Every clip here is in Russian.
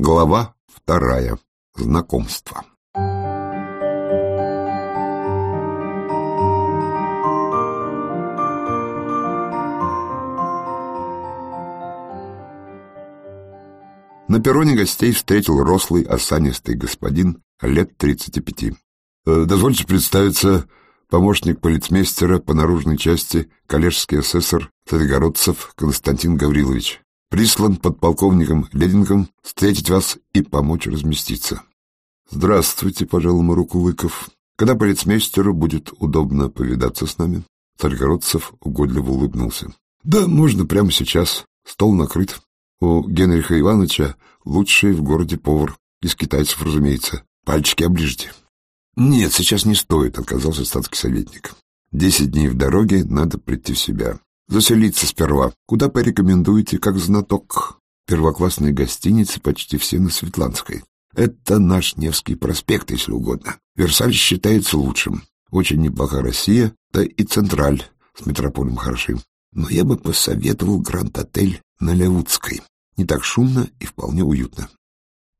Глава вторая. Знакомство. На перроне гостей встретил рослый, осанистый господин лет тридцати пяти. «Э, «Дозвольте представиться, помощник полицмейстера по наружной части, коллежский асессор Царегородцев Константин Гаврилович прислан подполковником Лединком встретить вас и помочь разместиться. — Здравствуйте, — пожал ему руку Лыков. — Когда полицмейстеру будет удобно повидаться с нами? Царьгородцев угодливо улыбнулся. — Да, можно прямо сейчас. Стол накрыт. У Генриха Ивановича лучший в городе повар. Из китайцев, разумеется. Пальчики оближите. — Нет, сейчас не стоит, — отказался статский советник. — Десять дней в дороге, надо прийти в себя. Заселиться сперва. Куда порекомендуете, как знаток? Первоклассные гостиницы почти все на Светланской. Это наш Невский проспект, если угодно. Версаль считается лучшим. Очень неплоха Россия, да и Централь с метрополем хороши. Но я бы посоветовал Гранд-отель на Леутской. Не так шумно и вполне уютно.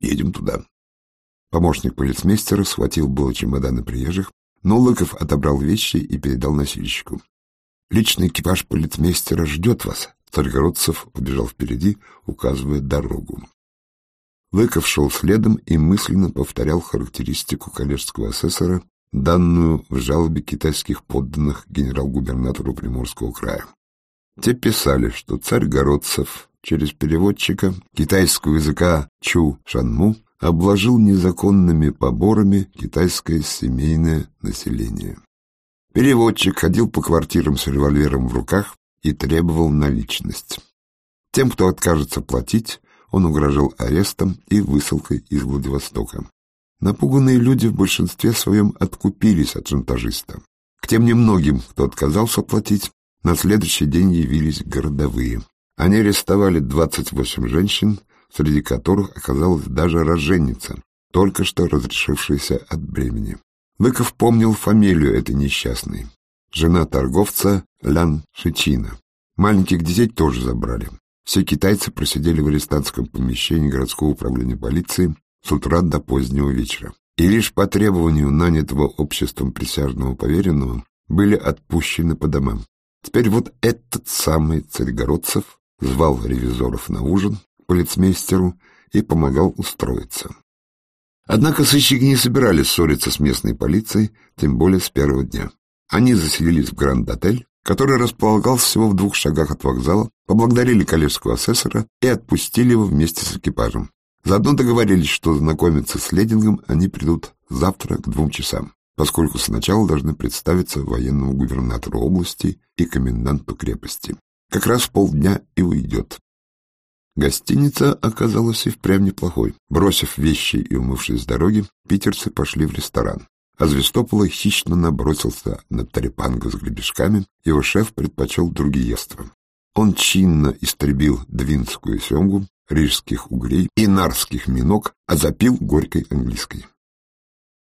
Едем туда. Помощник полицмейстера схватил было чемоданы приезжих, но Лыков отобрал вещи и передал носильщику. Личный экипаж полицмейстера ждет вас. Царьгородцев побежал впереди, указывая дорогу. Лыков шел следом и мысленно повторял характеристику коллежского асессора, данную в жалобе китайских подданных генерал-губернатору Приморского края. Те писали, что царь Городцев через переводчика китайского языка Чу Шанму обложил незаконными поборами китайское семейное население. Переводчик ходил по квартирам с револьвером в руках и требовал наличность. Тем, кто откажется платить, он угрожал арестом и высылкой из Владивостока. Напуганные люди в большинстве своем откупились от шантажиста. К тем немногим, кто отказался платить, на следующий день явились городовые. Они арестовали 28 женщин, среди которых оказалась даже роженица, только что разрешившаяся от бремени. Лыков помнил фамилию этой несчастной. Жена торговца Лян Шичина. Маленьких детей тоже забрали. Все китайцы просидели в арестантском помещении городского управления полиции с утра до позднего вечера. И лишь по требованию нанятого обществом присяжного поверенного были отпущены по домам. Теперь вот этот самый Царьгородцев звал ревизоров на ужин полицмейстеру и помогал устроиться. Однако сыщики не собирались ссориться с местной полицией, тем более с первого дня. Они заселились в Гранд-отель, который располагался всего в двух шагах от вокзала, поблагодарили коллежского асессора и отпустили его вместе с экипажем. Заодно договорились, что знакомиться с Ледингом они придут завтра к двум часам, поскольку сначала должны представиться военному губернатору области и коменданту крепости. Как раз полдня и уйдет. Гостиница оказалась и впрямь неплохой. Бросив вещи и умывшись с дороги, питерцы пошли в ресторан. А Звестопола хищно набросился на тарепанга с гребешками, его шеф предпочел другиество. Он чинно истребил двинскую семгу, рижских угрей и нарских минок, а запил горькой английской.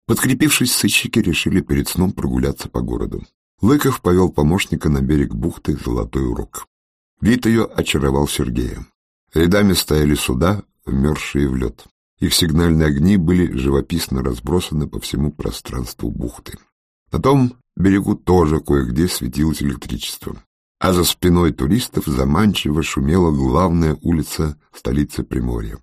Подкрепившись, сыщики решили перед сном прогуляться по городу. Лыков повел помощника на берег бухты Золотой Урок. Вид ее очаровал Сергея. Рядами стояли суда, вмерзшие в лед. Их сигнальные огни были живописно разбросаны по всему пространству бухты. На том берегу тоже кое-где светилось электричество. А за спиной туристов заманчиво шумела главная улица столицы Приморья.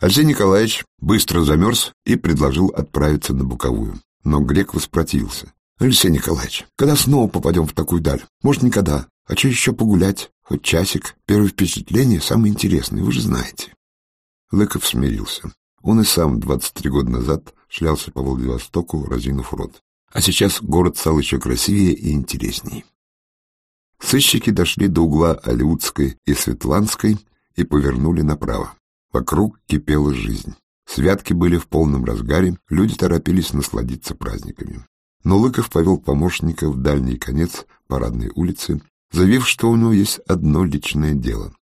Алексей Николаевич быстро замерз и предложил отправиться на Буковую. Но грек воспротивился. — Алексей Николаевич, когда снова попадем в такую даль? Может, никогда. А что еще погулять? Хоть часик. Первое впечатление самое интересное, вы же знаете. Лыков смирился. Он и сам 23 года назад шлялся по Владивостоку, разинув рот. А сейчас город стал еще красивее и интересней. Сыщики дошли до угла Алиутской и Светланской и повернули направо. Вокруг кипела жизнь. Святки были в полном разгаре, люди торопились насладиться праздниками. Но Лыков повел помощника в дальний конец парадной улицы, заявив, что у него есть одно личное дело.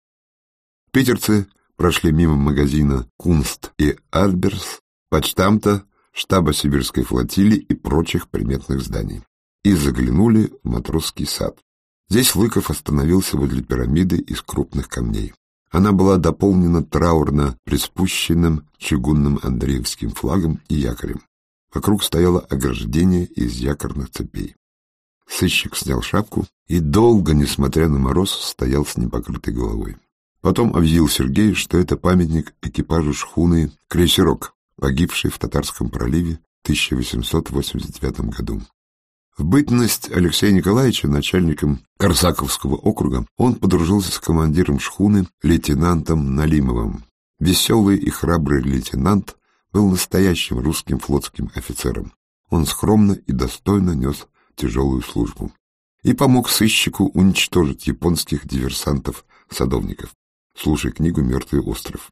Питерцы прошли мимо магазина «Кунст» и «Альберс», почтамта, штаба сибирской флотилии и прочих приметных зданий, и заглянули в матросский сад. Здесь Лыков остановился возле пирамиды из крупных камней. Она была дополнена траурно приспущенным чугунным Андреевским флагом и якорем. Вокруг стояло ограждение из якорных цепей. Сыщик снял шапку и долго, несмотря на мороз, стоял с непокрытой головой. Потом объявил Сергей, что это памятник экипажу шхуны «Крейсерок», погибшей в Татарском проливе в 1889 году. В бытность Алексея Николаевича начальником Корсаковского округа он подружился с командиром шхуны лейтенантом Налимовым. Веселый и храбрый лейтенант был настоящим русским флотским офицером. Он скромно и достойно нес тяжелую службу и помог сыщику уничтожить японских диверсантов-садовников. Слушай книгу «Мертвый остров».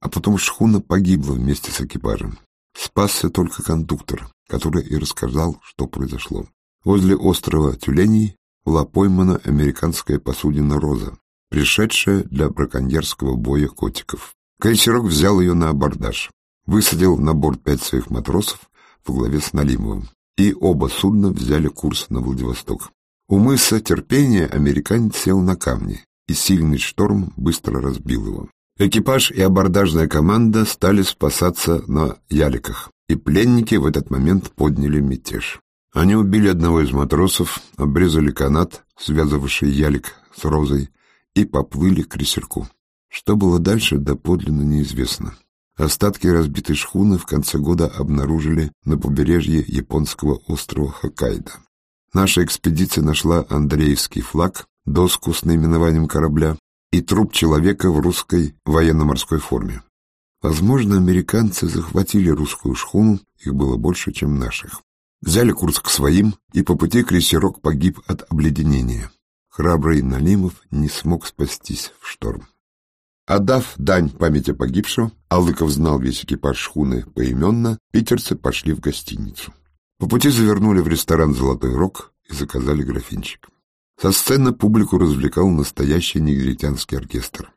А потом шхуна погибла вместе с экипажем. Спасся только кондуктор, который и рассказал, что произошло. Возле острова Тюленей была поймана американская посудина «Роза», пришедшая для браконьерского боя котиков. Крейсерок взял ее на абордаж, высадил на борт пять своих матросов во главе с Налимовым, и оба судна взяли курс на Владивосток. У мыса Терпения американец сел на камни, и сильный шторм быстро разбил его. Экипаж и абордажная команда стали спасаться на яликах, и пленники в этот момент подняли мятеж. Они убили одного из матросов, обрезали канат, связывавший ялик с розой, и поплыли к крейсерку. Что было дальше, доподлинно неизвестно. Остатки разбитой шхуны в конце года обнаружили на побережье японского острова Хоккайдо. Наша экспедиция нашла Андреевский флаг, доску с наименованием корабля, и труп человека в русской военно-морской форме. Возможно, американцы захватили русскую шхуну, их было больше, чем наших. Взяли курс к своим, и по пути крейсерок погиб от обледенения. Храбрый Налимов не смог спастись в шторм. Отдав дань памяти погибшего, Алыков знал весь экипаж шхуны поименно, питерцы пошли в гостиницу. По пути завернули в ресторан «Золотой рог» и заказали графинчик. Со сцены публику развлекал настоящий негритянский оркестр.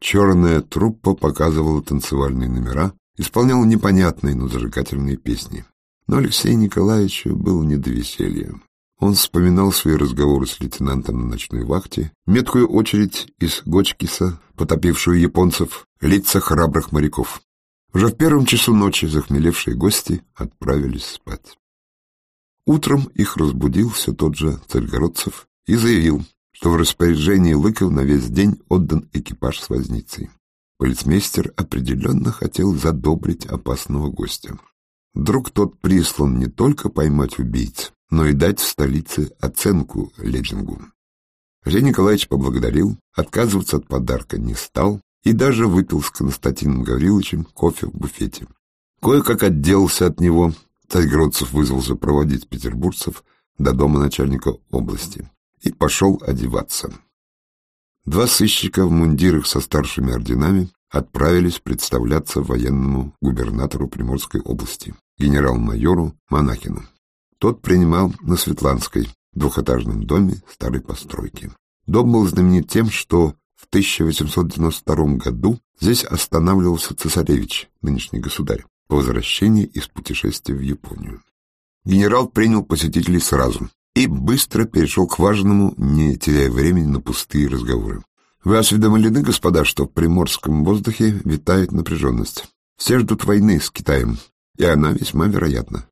Черная труппа показывала танцевальные номера, исполняла непонятные, но зажигательные песни. Но Алексею Николаевичу было не до веселья. Он вспоминал свои разговоры с лейтенантом на ночной вахте, меткую очередь из Гочкиса, потопившую японцев, лица храбрых моряков. Уже в первом часу ночи захмелевшие гости отправились спать. Утром их разбудил все тот же Царьгородцев и заявил, что в распоряжении Лыков на весь день отдан экипаж с возницей. Полицмейстер определенно хотел задобрить опасного гостя. Вдруг тот прислан не только поймать убийц, но и дать в столице оценку Леджингу. Женя Николаевич поблагодарил, отказываться от подарка не стал и даже выпил с Константином Гавриловичем кофе в буфете. Кое-как отделался от него, Царьгородцев вызвался проводить петербургцев до дома начальника области и пошел одеваться. Два сыщика в мундирах со старшими орденами отправились представляться военному губернатору Приморской области, генерал-майору Монахину. Тот принимал на Светланской, двухэтажном доме старой постройки. Дом был знаменит тем, что в 1892 году здесь останавливался цесаревич, нынешний государь, по возвращении из путешествия в Японию. Генерал принял посетителей сразу, и быстро перешел к важному, не теряя времени на пустые разговоры. Вы осведомлены, господа, что в приморском воздухе витает напряженность. Все ждут войны с Китаем, и она весьма вероятна.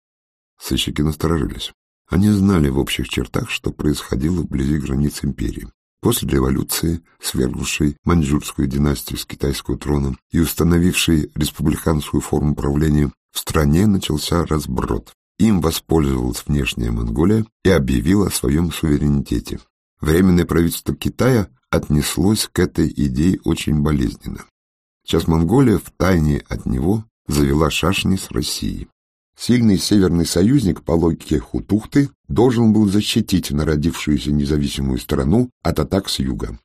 Сыщики насторожились. Они знали в общих чертах, что происходило вблизи границ империи. После революции, свергнувшей маньчжурскую династию с китайского трона и установившей республиканскую форму правления, в стране начался разброд. Им воспользовалась внешняя Монголия и объявила о своем суверенитете. Временное правительство Китая отнеслось к этой идее очень болезненно. Сейчас Монголия втайне от него завела шашни с Россией. Сильный северный союзник по логике Хутухты должен был защитить народившуюся независимую страну от атак с юга.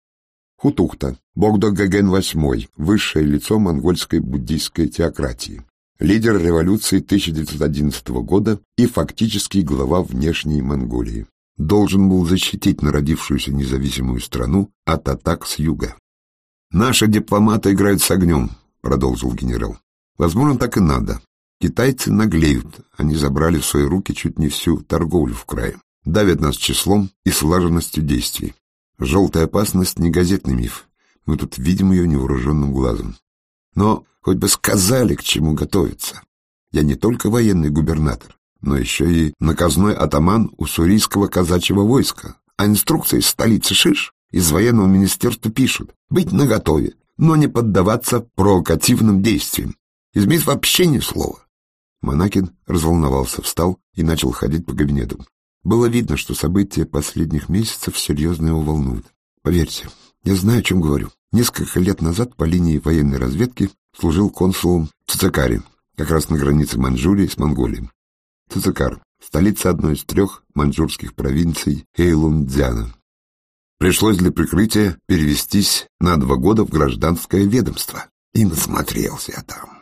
Хутухта, Богдо-Гаген VIII, высшее лицо монгольской буддийской теократии лидер революции 1911 года и фактически глава внешней Монголии. Должен был защитить народившуюся независимую страну от атак с юга. «Наши дипломаты играют с огнем», — продолжил генерал. «Возможно, так и надо. Китайцы наглеют, они забрали в свои руки чуть не всю торговлю в крае, давят нас числом и слаженностью действий. Желтая опасность — не газетный миф. Мы тут видим ее невооруженным глазом. Но хоть бы сказали, к чему готовиться. Я не только военный губернатор, но еще и наказной атаман уссурийского казачьего войска. А инструкции из столицы Шиш из военного министерства пишут «быть наготове, но не поддаваться провокативным действиям». Из МИС вообще ни слова. Монакин разволновался, встал и начал ходить по кабинету. Было видно, что события последних месяцев серьезно его волнуют. Поверьте, я знаю, о чем говорю. Несколько лет назад по линии военной разведки служил консулом в как раз на границе Маньчжурии с Монголией. Цицакар — столица одной из трех маньчжурских провинций Эйлундзяна. Пришлось для прикрытия перевестись на два года в гражданское ведомство. И насмотрелся я там.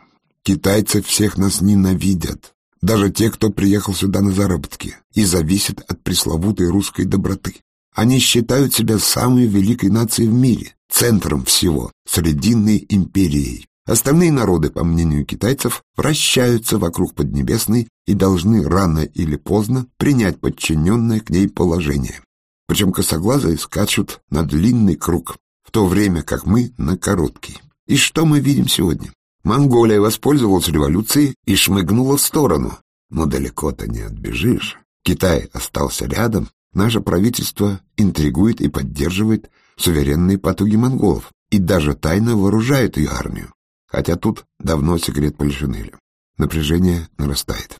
Китайцы всех нас ненавидят, даже те, кто приехал сюда на заработки и зависит от пресловутой русской доброты. Они считают себя самой великой нацией в мире, центром всего, Срединной империей. Остальные народы, по мнению китайцев, вращаются вокруг Поднебесной и должны рано или поздно принять подчиненное к ней положение. Причем косоглазые скачут на длинный круг, в то время как мы на короткий. И что мы видим сегодня? Монголия воспользовалась революцией и шмыгнула в сторону. Но далеко-то не отбежишь. Китай остался рядом. Наше правительство интригует и поддерживает суверенные потуги монголов и даже тайно вооружает ее армию хотя тут давно секрет Полишинеля. Напряжение нарастает.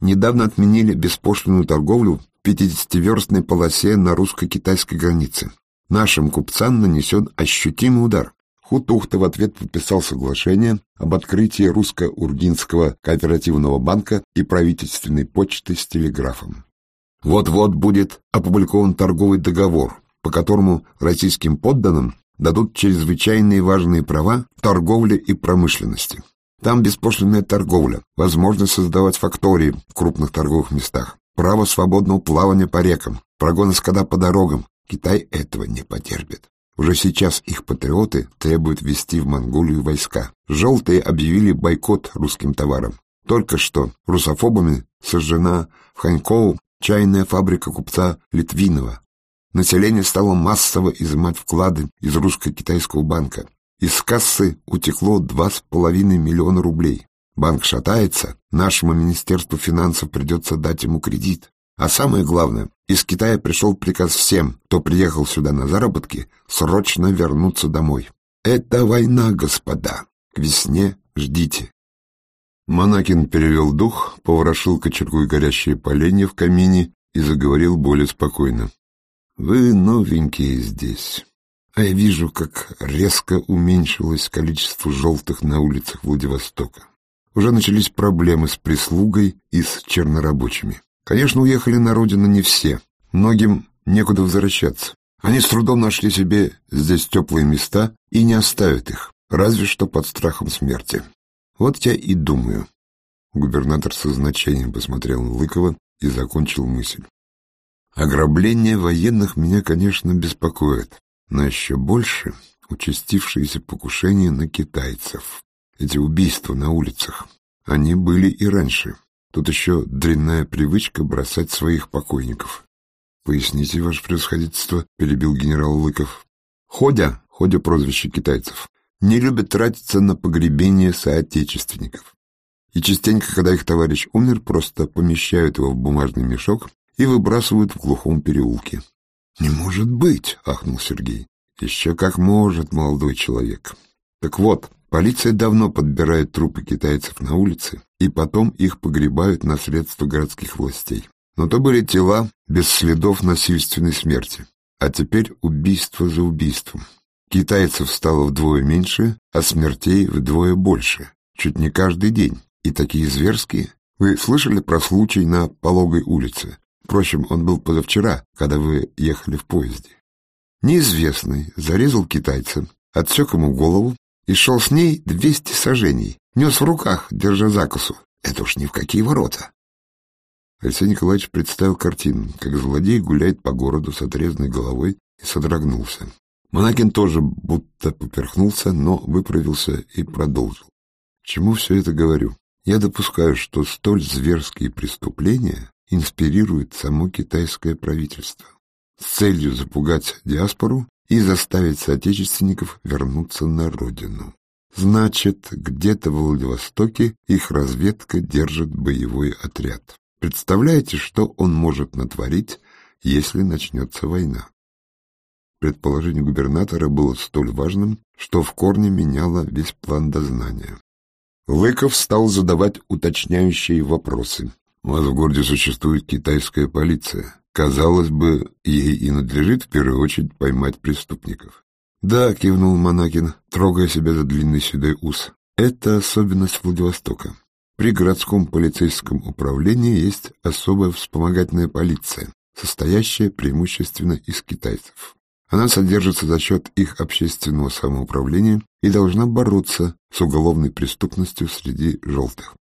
Недавно отменили беспошлинную торговлю в 50-верстной полосе на русско-китайской границе. Нашим купцам нанесен ощутимый удар. Хутухта в ответ подписал соглашение об открытии русско-ургинского кооперативного банка и правительственной почты с телеграфом. Вот-вот будет опубликован торговый договор, по которому российским подданным дадут чрезвычайные важные права в торговле и промышленности. Там беспошлинная торговля, возможность создавать фактории в крупных торговых местах, право свободного плавания по рекам, прогоны скота по дорогам. Китай этого не потерпит. Уже сейчас их патриоты требуют ввести в Монголию войска. Желтые объявили бойкот русским товарам. Только что русофобами сожжена в Ханькоу чайная фабрика купца Литвинова, Население стало массово изымать вклады из русско-китайского банка. Из кассы утекло два с половиной миллиона рублей. Банк шатается, нашему Министерству финансов придется дать ему кредит. А самое главное, из Китая пришел приказ всем, кто приехал сюда на заработки, срочно вернуться домой. Это война, господа. К весне ждите. Монакин перевел дух, поворошил кочергой горящие поленья в камине и заговорил более спокойно. Вы новенькие здесь, а я вижу, как резко уменьшилось количество желтых на улицах Владивостока. Уже начались проблемы с прислугой и с чернорабочими. Конечно, уехали на родину не все. Многим некуда возвращаться. Они с трудом нашли себе здесь теплые места и не оставят их, разве что под страхом смерти. Вот я и думаю. Губернатор со значением посмотрел на Лыкова и закончил мысль. Ограбление военных меня, конечно, беспокоит, но еще больше участившиеся покушения на китайцев. Эти убийства на улицах. Они были и раньше. Тут еще дрянная привычка бросать своих покойников. «Поясните, ваше превосходительство», — перебил генерал Лыков. «Ходя, Ходя прозвище китайцев, не любят тратиться на погребение соотечественников. И частенько, когда их товарищ умер, просто помещают его в бумажный мешок и выбрасывают в глухом переулке. — Не может быть! — ахнул Сергей. — Еще как может, молодой человек. Так вот, полиция давно подбирает трупы китайцев на улице, и потом их погребают на средства городских властей. Но то были тела без следов насильственной смерти. А теперь убийство за убийством. Китайцев стало вдвое меньше, а смертей вдвое больше. Чуть не каждый день. И такие зверские. Вы слышали про случай на Пологой улице? Впрочем, он был позавчера, когда вы ехали в поезде. Неизвестный зарезал китайца, отсек ему голову и шел с ней двести сажений, нес в руках, держа закусу. Это уж ни в какие ворота. Алексей Николаевич представил картину, как злодей гуляет по городу с отрезанной головой и содрогнулся. Монакин тоже будто поперхнулся, но выправился и продолжил. Чему все это говорю? Я допускаю, что столь зверские преступления инспирирует само китайское правительство с целью запугать диаспору и заставить соотечественников вернуться на родину. Значит, где-то в Владивостоке их разведка держит боевой отряд. Представляете, что он может натворить, если начнется война? Предположение губернатора было столь важным, что в корне меняло весь план дознания. Лыков стал задавать уточняющие вопросы. У вас в городе существует китайская полиция. Казалось бы, ей и надлежит в первую очередь поймать преступников. «Да», — кивнул Монакин, трогая себя за длинный седой ус. «Это особенность Владивостока. При городском полицейском управлении есть особая вспомогательная полиция, состоящая преимущественно из китайцев. Она содержится за счет их общественного самоуправления и должна бороться с уголовной преступностью среди желтых.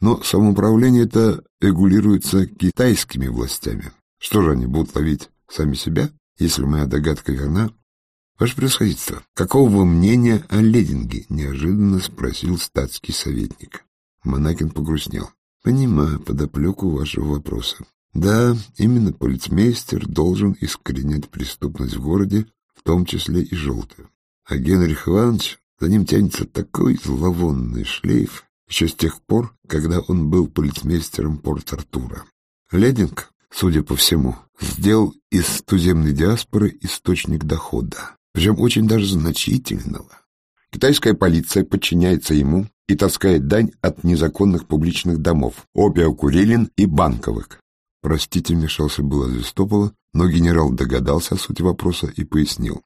Но самоуправление это регулируется китайскими властями. Что же они будут ловить сами себя? Если моя догадка верна, Ваше Превосходительство, какого вы мнения о Лединге? Неожиданно спросил статский советник. Монакин погрустнел. Понимаю подоплеку вашего вопроса. Да, именно полицмейстер должен искоренять преступность в городе, в том числе и желтую. А Генрих Иванович, за ним тянется такой зловонный шлейф, еще с тех пор, когда он был полицмейстером Порт-Артура. Лединг, судя по всему, сделал из туземной диаспоры источник дохода причем очень даже значительного. Китайская полиция подчиняется ему и таскает дань от незаконных публичных домов, опиокурилин и банковых. Простите, вмешался было Звестопола, но генерал догадался о сути вопроса и пояснил.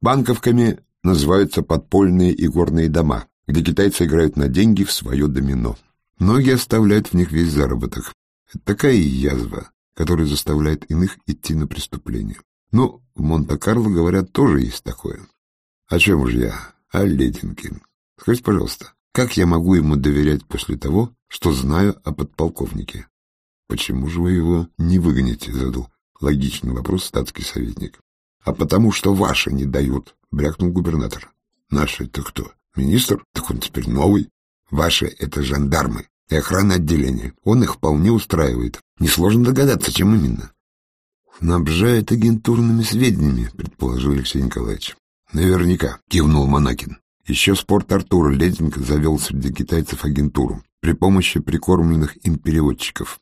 Банковками называются подпольные игорные дома, где китайцы играют на деньги в свое домино. Многие оставляют в них весь заработок. Это такая язва, которая заставляет иных идти на преступление. Ну, в Монте-Карло, говорят, тоже есть такое. О чем же я? О Лединке. Скажите, пожалуйста, как я могу ему доверять после того, что знаю о подполковнике? Почему же вы его не выгоните, задал логичный вопрос статский советник. А потому что ваши не дают, брякнул губернатор. Наши это кто? Министр? Так он теперь новый. Ваши это жандармы и охрана отделения. Он их вполне устраивает. Несложно догадаться, чем именно. «Снабжает агентурными сведениями», — предположил Алексей Николаевич. «Наверняка», — кивнул Монакин. Еще спорт Артур Лединг завел среди китайцев агентуру при помощи прикормленных им переводчиков.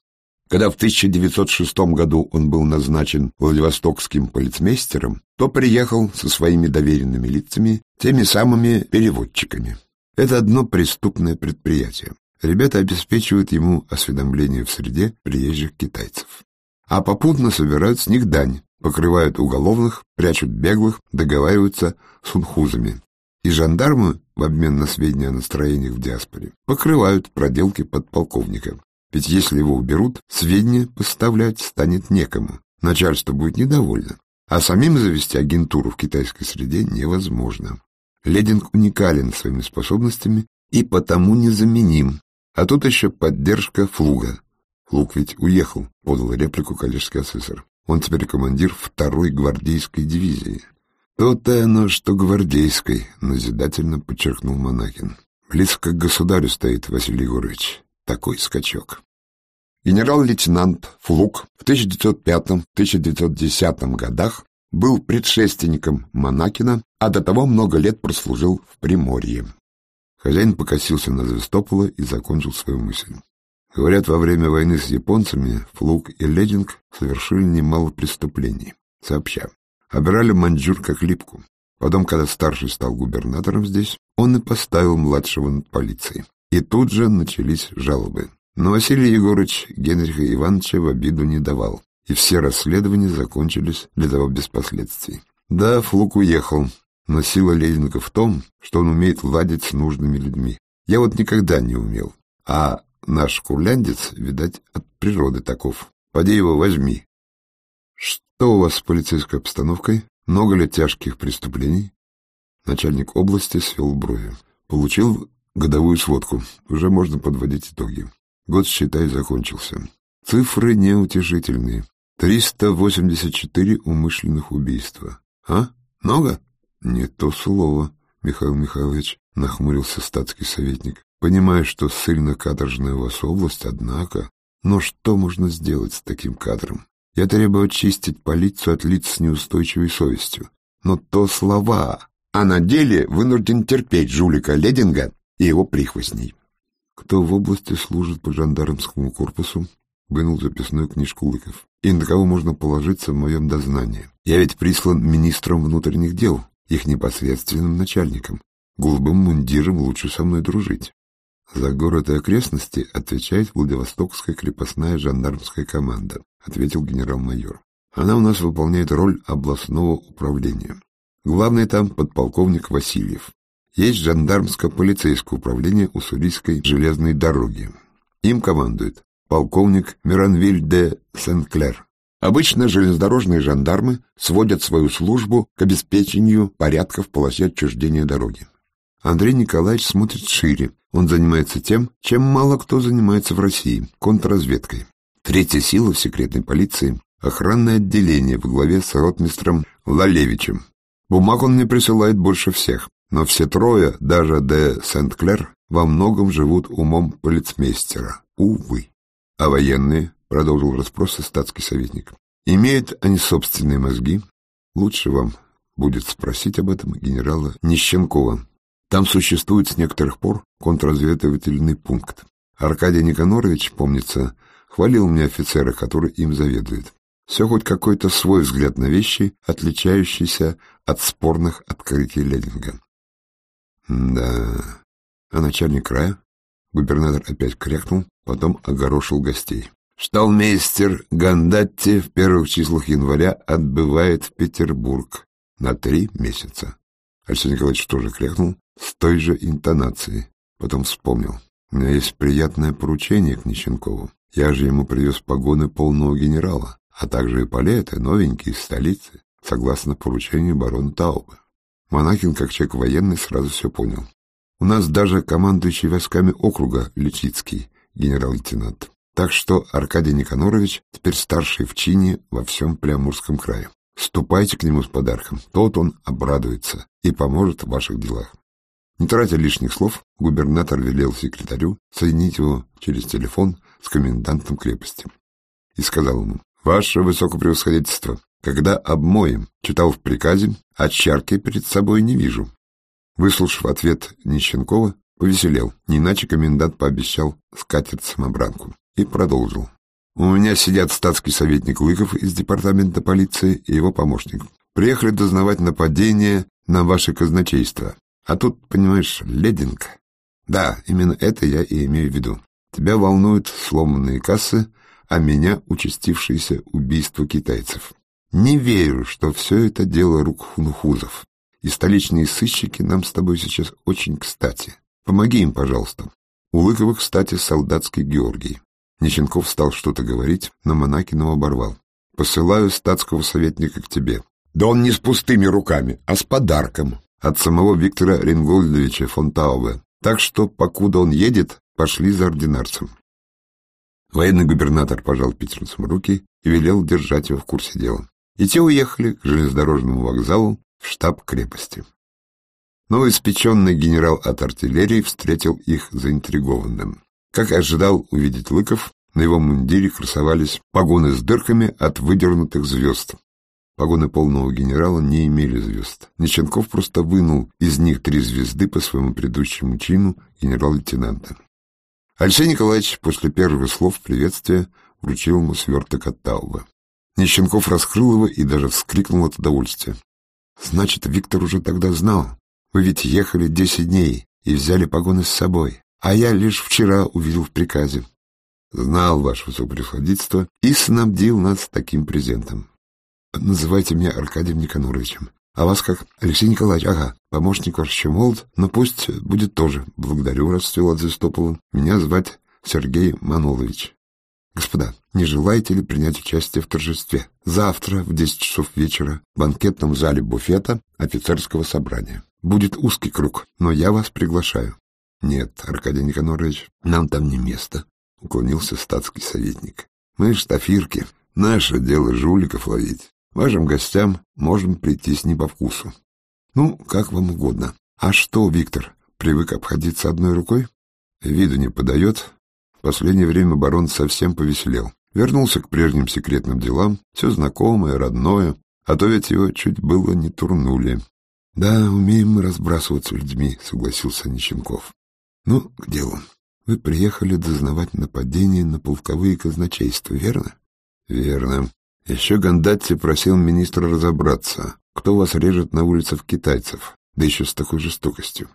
Когда в 1906 году он был назначен Владивостокским полицмейстером, то приехал со своими доверенными лицами, теми самыми переводчиками. Это одно преступное предприятие. Ребята обеспечивают ему осведомление в среде приезжих китайцев а попутно собирают с них дань, покрывают уголовных, прячут беглых, договариваются с унхузами. И жандармы, в обмен на сведения о настроениях в диаспоре, покрывают проделки подполковника. Ведь если его уберут, сведения поставлять станет некому, начальство будет недовольно, а самим завести агентуру в китайской среде невозможно. Лединг уникален своими способностями и потому незаменим, а тут еще поддержка флуга, Лук ведь уехал, — подал реплику коллежский асессор. Он теперь командир второй гвардейской дивизии. То-то оно, что гвардейской, — назидательно подчеркнул Монахин. Близко к государю стоит Василий Егорович. Такой скачок. Генерал-лейтенант Флук в 1905-1910 годах был предшественником Монакина, а до того много лет прослужил в Приморье. Хозяин покосился на Звестопола и закончил свою мысль. Говорят, во время войны с японцами Флук и Лединг совершили немало преступлений, сообща. Обирали маньчжур как липку. Потом, когда старший стал губернатором здесь, он и поставил младшего над полицией. И тут же начались жалобы. Но Василий Егорович Генриха Ивановича в обиду не давал, и все расследования закончились для того без последствий. Да, Флук уехал, но сила Лединга в том, что он умеет ладить с нужными людьми. Я вот никогда не умел. А Наш курляндец, видать, от природы таков. Поди его возьми. Что у вас с полицейской обстановкой? Много ли тяжких преступлений? Начальник области свел брови. Получил годовую сводку. Уже можно подводить итоги. Год, считай, закончился. Цифры неутешительные. 384 умышленных убийства. А? Много? Не то слово, Михаил Михайлович, нахмурился статский советник. Понимаю, что ссыльно-каторжная у вас область, однако... Но что можно сделать с таким кадром? Я требую очистить полицию от лиц с неустойчивой совестью. но то слова, а на деле вынужден терпеть жулика Лединга и его прихвостней. Кто в области служит по жандармскому корпусу, вынул записную книжку Лыков. И на кого можно положиться в моем дознании? Я ведь прислан министром внутренних дел, их непосредственным начальником. Голубым мундиром лучше со мной дружить. За город и окрестности отвечает Владивостокская крепостная жандармская команда, ответил генерал-майор. Она у нас выполняет роль областного управления. Главный там подполковник Васильев. Есть жандармско-полицейское управление Уссурийской железной дороги. Им командует полковник Миранвиль де Сен-Клер. Обычно железнодорожные жандармы сводят свою службу к обеспечению порядка в полосе отчуждения дороги. Андрей Николаевич смотрит шире. Он занимается тем, чем мало кто занимается в России – контрразведкой. Третья сила в секретной полиции – охранное отделение во главе с ротмистром Лалевичем. Бумаг он мне присылает больше всех, но все трое, даже де Сент-Клер, во многом живут умом полицмейстера. Увы. А военные, продолжил расспросы статский советник, имеют они собственные мозги? Лучше вам будет спросить об этом генерала Нищенкова. Там существует с некоторых пор контрразведывательный пункт. Аркадий Никонорович, помнится, хвалил мне офицера, который им заведует. Все хоть какой-то свой взгляд на вещи, отличающийся от спорных открытий Ленинга. Да, а начальник края? Губернатор опять крякнул, потом огорошил гостей. Шталмейстер Гандатти в первых числах января отбывает в Петербург на три месяца. Алексей Николаевич тоже крякнул с той же интонацией. Потом вспомнил. У меня есть приятное поручение к Нищенкову. Я же ему привез погоны полного генерала, а также и палеты, новенькие из столицы, согласно поручению барона Таубы. Монахин, как человек военный, сразу все понял. У нас даже командующий войсками округа Личицкий, генерал-лейтенант. Так что Аркадий Никонорович теперь старший в чине во всем Приамурском крае. Ступайте к нему с подарком, тот он обрадуется и поможет в ваших делах. Не тратя лишних слов, губернатор велел секретарю соединить его через телефон с комендантом крепости. И сказал ему, «Ваше высокопревосходительство, когда обмоем, читал в приказе, а чарки перед собой не вижу. Выслушав ответ Нищенкова, повеселел, не иначе комендант пообещал скатерть-самобранку, и продолжил. «У меня сидят статский советник Лыков из департамента полиции и его помощник. Приехали дознавать нападение на ваше казначейство. А тут, понимаешь, лединка. Да, именно это я и имею в виду. Тебя волнуют сломанные кассы, а меня участившееся убийство китайцев. Не верю, что все это дело рук хунхузов и столичные сыщики нам с тобой сейчас очень кстати. Помоги им, пожалуйста. У Лыковых, кстати, солдатский Георгий. Нищенков стал что-то говорить, но Монакинов оборвал. Посылаю статского советника к тебе. Да он не с пустыми руками, а с подарком. От самого Виктора Ренгольдовича фон Таубе. Так что, покуда он едет, пошли за ординарцем. Военный губернатор пожал питерцам руки и велел держать его в курсе дела. И те уехали к железнодорожному вокзалу, в штаб крепости. Новоиспеченный генерал от артиллерии встретил их заинтригованным. Как ожидал увидеть Лыков, на его мундире красовались погоны с дырками от выдернутых звезд. Погоны полного генерала не имели звезд. Неченков просто вынул из них три звезды по своему предыдущему чину генерал-лейтенанта. Алексей Николаевич после первых слов приветствия вручил ему сверток от Тауба. Нищенков раскрыл его и даже вскрикнул от удовольствия. Значит, Виктор уже тогда знал. Вы ведь ехали десять дней и взяли погоны с собой, а я лишь вчера увидел в приказе. Знал ваше высокопревосходительство и снабдил нас таким презентом. Называйте меня Аркадием Никоноровичем. А вас как? Алексей Николаевич, ага, помощник ваш еще молод, но пусть будет тоже. Благодарю, расцвел от Зестопола. Меня звать Сергей Манолович. Господа, не желаете ли принять участие в торжестве? Завтра в десять часов вечера в банкетном зале буфета офицерского собрания. Будет узкий круг, но я вас приглашаю. Нет, Аркадий Никонорович, нам там не место, уклонился статский советник. Мы штафирки, наше дело жуликов ловить. Вашим гостям можем прийтись не по вкусу. Ну, как вам угодно. А что, Виктор, привык обходиться одной рукой? Виду не подает, последнее время барон совсем повеселел. Вернулся к прежним секретным делам, все знакомое, родное. а то ведь его чуть было не турнули. — Да, умеем мы разбрасываться людьми, — согласился Нищенков. — Ну, к делу. Вы приехали дознавать нападение на полковые казначейства, верно? — Верно. Еще Гандатти просил министра разобраться, кто вас режет на улицах китайцев, да еще с такой жестокостью.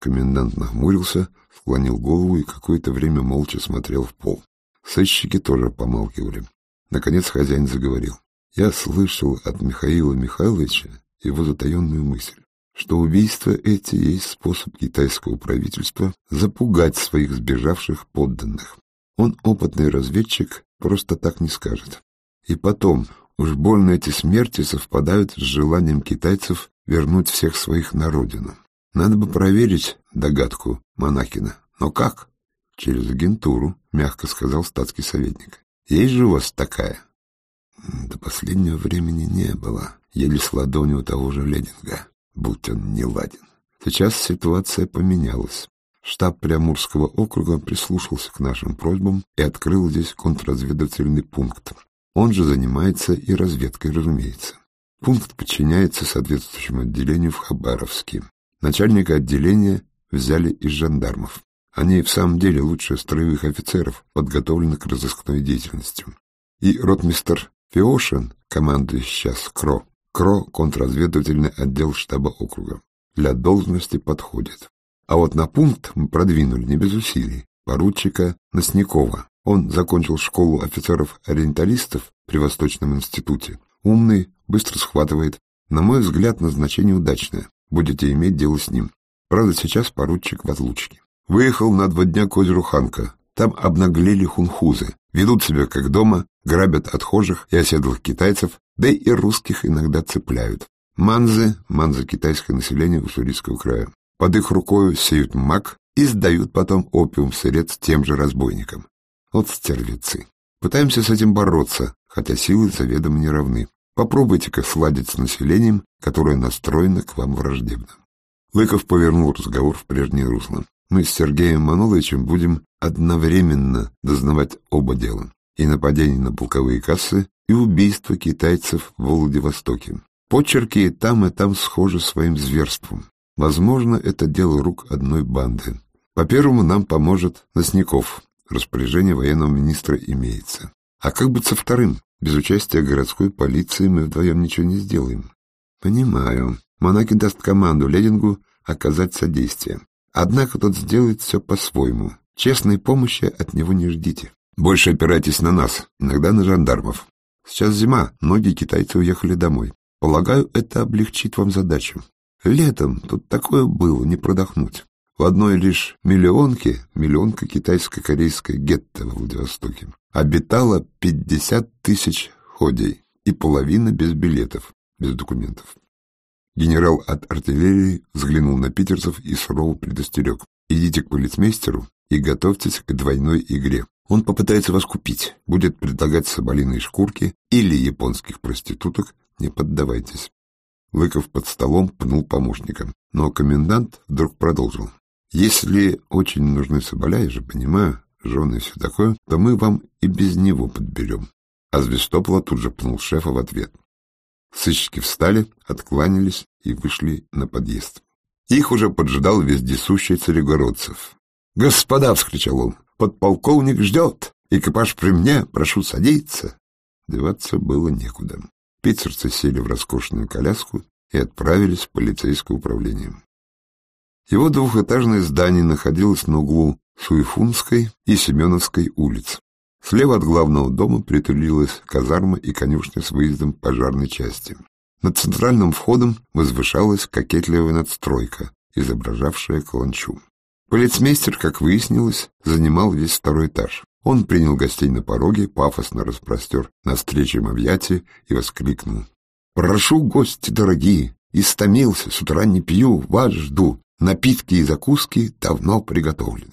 Комендант нахмурился, склонил голову и какое-то время молча смотрел в пол. Сыщики тоже помалкивали. Наконец хозяин заговорил. Я слышал от Михаила Михайловича его затаенную мысль, что убийства эти есть способ китайского правительства запугать своих сбежавших подданных. Он опытный разведчик, просто так не скажет. И потом, уж больно эти смерти совпадают с желанием китайцев вернуть всех своих на родину. Надо бы проверить догадку Монахина. Но как? Через агентуру, мягко сказал статский советник. Есть же у вас такая? До последнего времени не было. Еле с ладони у того же Ленинга, будь он не ладен. Сейчас ситуация поменялась. Штаб Приамурского округа прислушался к нашим просьбам и открыл здесь контрразведывательный пункт. Он же занимается и разведкой, разумеется. Пункт подчиняется соответствующему отделению в Хабаровске. Начальника отделения взяли из жандармов. Они в самом деле лучше строевых офицеров, подготовлены к разыскной деятельности. И ротмистер Феошин, командующий сейчас КРО, КРО — контрразведывательный отдел штаба округа, для должности подходит. А вот на пункт мы продвинули не без усилий поручика Носникова. Он закончил школу офицеров-ориенталистов при Восточном институте. Умный, быстро схватывает. На мой взгляд, назначение удачное. Будете иметь дело с ним. Правда, сейчас поручик в отлучке. Выехал на два дня к озеру Ханка. Там обнаглели хунхузы. Ведут себя как дома, грабят отхожих и оседлых китайцев, да и русских иногда цепляют. Манзы, манзы китайское население Уссурийского края, под их рукою сеют мак и сдают потом опиум сырец тем же разбойникам. Вот стервицы. Пытаемся с этим бороться, хотя силы заведомо не равны. Попробуйте-ка сладить с населением, которое настроено к вам враждебно. Лыков повернул разговор в прежнее русло. Мы с Сергеем Маноловичем будем одновременно дознавать оба дела. И нападение на полковые кассы, и убийство китайцев в Владивостоке. Почерки и там, и там схожи своим зверством. Возможно, это дело рук одной банды. По первому нам поможет Носников. Распоряжение военного министра имеется. А как быть со вторым? Без участия городской полиции мы вдвоем ничего не сделаем. Понимаю. Монаки даст команду Ледингу оказать содействие. Однако тот сделает все по-своему. Честной помощи от него не ждите. Больше опирайтесь на нас, иногда на жандармов. Сейчас зима, многие китайцы уехали домой. Полагаю, это облегчит вам задачу. Летом тут такое было, не продохнуть. В одной лишь миллионке, миллионка китайско-корейской гетто в Владивостоке, обитало 50 тысяч ходей, и половина без билетов, без документов. Генерал от артиллерии взглянул на питерцев и сурово предостерег. «Идите к полицмейстеру и готовьтесь к двойной игре. Он попытается вас купить, будет предлагать соболиные шкурки или японских проституток, не поддавайтесь». Лыков под столом пнул помощника, но комендант вдруг продолжил. «Если очень нужны соболя, я же понимаю, жены и все такое, то мы вам и без него подберем. А Звестопола тут же пнул шефа в ответ. Сыщики встали, откланялись и вышли на подъезд. Их уже поджидал вездесущий царегородцев. «Господа!» — вскричал он. «Подполковник ждет! Экипаж при мне! Прошу садиться!» Деваться было некуда. Питерцы сели в роскошную коляску и отправились в полицейское управление. Его двухэтажное здание находилось на углу Суефунской и Семеновской улиц. Слева от главного дома притулилась казарма и конюшня с выездом пожарной части. Над центральным входом возвышалась кокетливая надстройка, изображавшая каланчу. Полицмейстер, как выяснилось, занимал весь второй этаж. Он принял гостей на пороге, пафосно распростер на встречем объятия и воскликнул. «Прошу, гости дорогие! Истомился, с утра не пью, вас жду. Напитки и закуски давно приготовлены.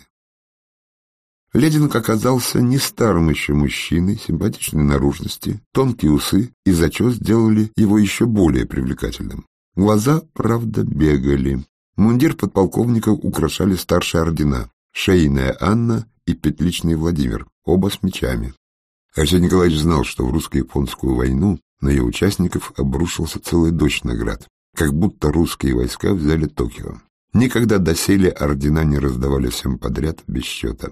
Лединг оказался не старым еще мужчиной, симпатичной наружности, тонкие усы и зачес сделали его еще более привлекательным. Глаза, правда, бегали. Мундир подполковника украшали старшие ордена — шейная Анна и петличный Владимир, оба с мечами. Арсений Николаевич знал, что в русско-японскую войну на ее участников обрушился целый дождь наград, как будто русские войска взяли Токио. Никогда доселе ордена не раздавали всем подряд без счета.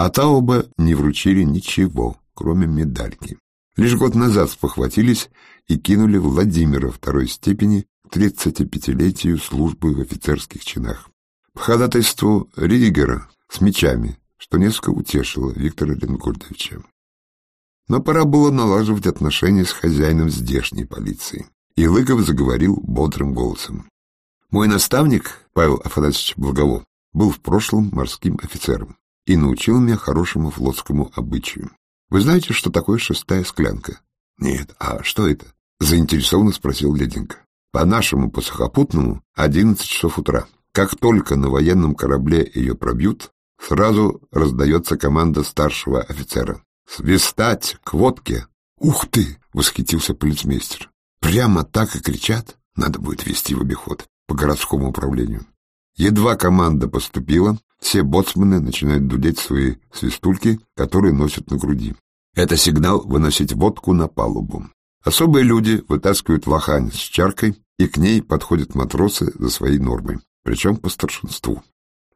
А Таоба не вручили ничего, кроме медальки. Лишь год назад спохватились и кинули Владимира второй степени к 35-летию службы в офицерских чинах. По ходатайству Ридигера с мечами, что несколько утешило Виктора Ленгурдовича. Но пора было налаживать отношения с хозяином здешней полиции. И Лыков заговорил бодрым голосом. Мой наставник, Павел Афанасьевич Благово, был в прошлом морским офицером и научил меня хорошему флотскому обычаю. Вы знаете, что такое шестая склянка? Нет, а что это? Заинтересованно спросил Леденко. По нашему, по сухопутному, одиннадцать часов утра. Как только на военном корабле ее пробьют, сразу раздается команда старшего офицера. «Свистать к водке!» «Ух ты!» — восхитился полицмейстер. «Прямо так и кричат? Надо будет вести в обиход по городскому управлению». Едва команда поступила, все боцманы начинают дудеть свои свистульки, которые носят на груди. Это сигнал выносить водку на палубу. Особые люди вытаскивают лохань с чаркой, и к ней подходят матросы за своей нормой, причем по старшинству.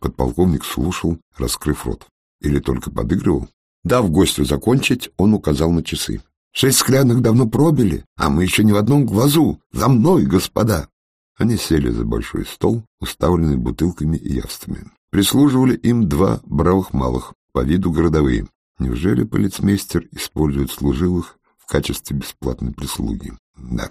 Подполковник слушал, раскрыв рот. Или только подыгрывал? Дав гостю закончить, он указал на часы. «Шесть склянок давно пробили, а мы еще ни в одном глазу. За мной, господа!» Они сели за большой стол, уставленный бутылками и явствами. Прислуживали им два бравых малых, по виду городовые. Неужели полицмейстер использует служилых в качестве бесплатной прислуги? Да.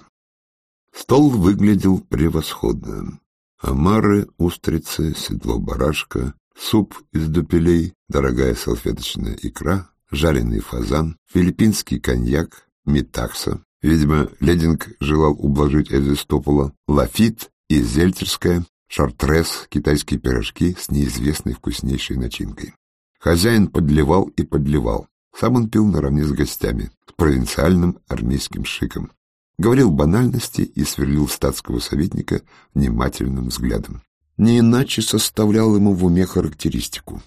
Стол выглядел превосходно. Омары, устрицы, седло барашка, суп из дупелей, дорогая салфеточная икра, жареный фазан, филиппинский коньяк, метакса. Видимо, Лединг желал ублажить Эзистопола, лафит и зельтерская, шартрес, китайские пирожки с неизвестной вкуснейшей начинкой. Хозяин подливал и подливал. Сам он пил наравне с гостями, с провинциальным армейским шиком. Говорил банальности и сверлил статского советника внимательным взглядом. Не иначе составлял ему в уме характеристику.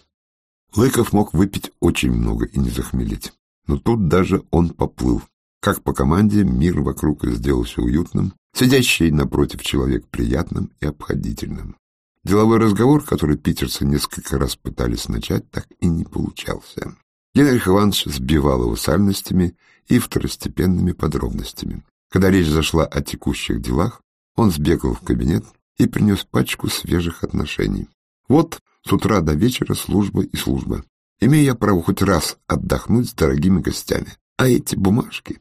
Лыков мог выпить очень много и не захмелеть. Но тут даже он поплыл. Как по команде, мир вокруг сделался уютным, сидящий напротив человек приятным и обходительным. Деловой разговор, который питерцы несколько раз пытались начать, так и не получался. Генрих Иванович сбивал его сальностями и второстепенными подробностями. Когда речь зашла о текущих делах, он сбегал в кабинет и принес пачку свежих отношений. Вот с утра до вечера служба и служба. Имею я право хоть раз отдохнуть с дорогими гостями. А эти бумажки...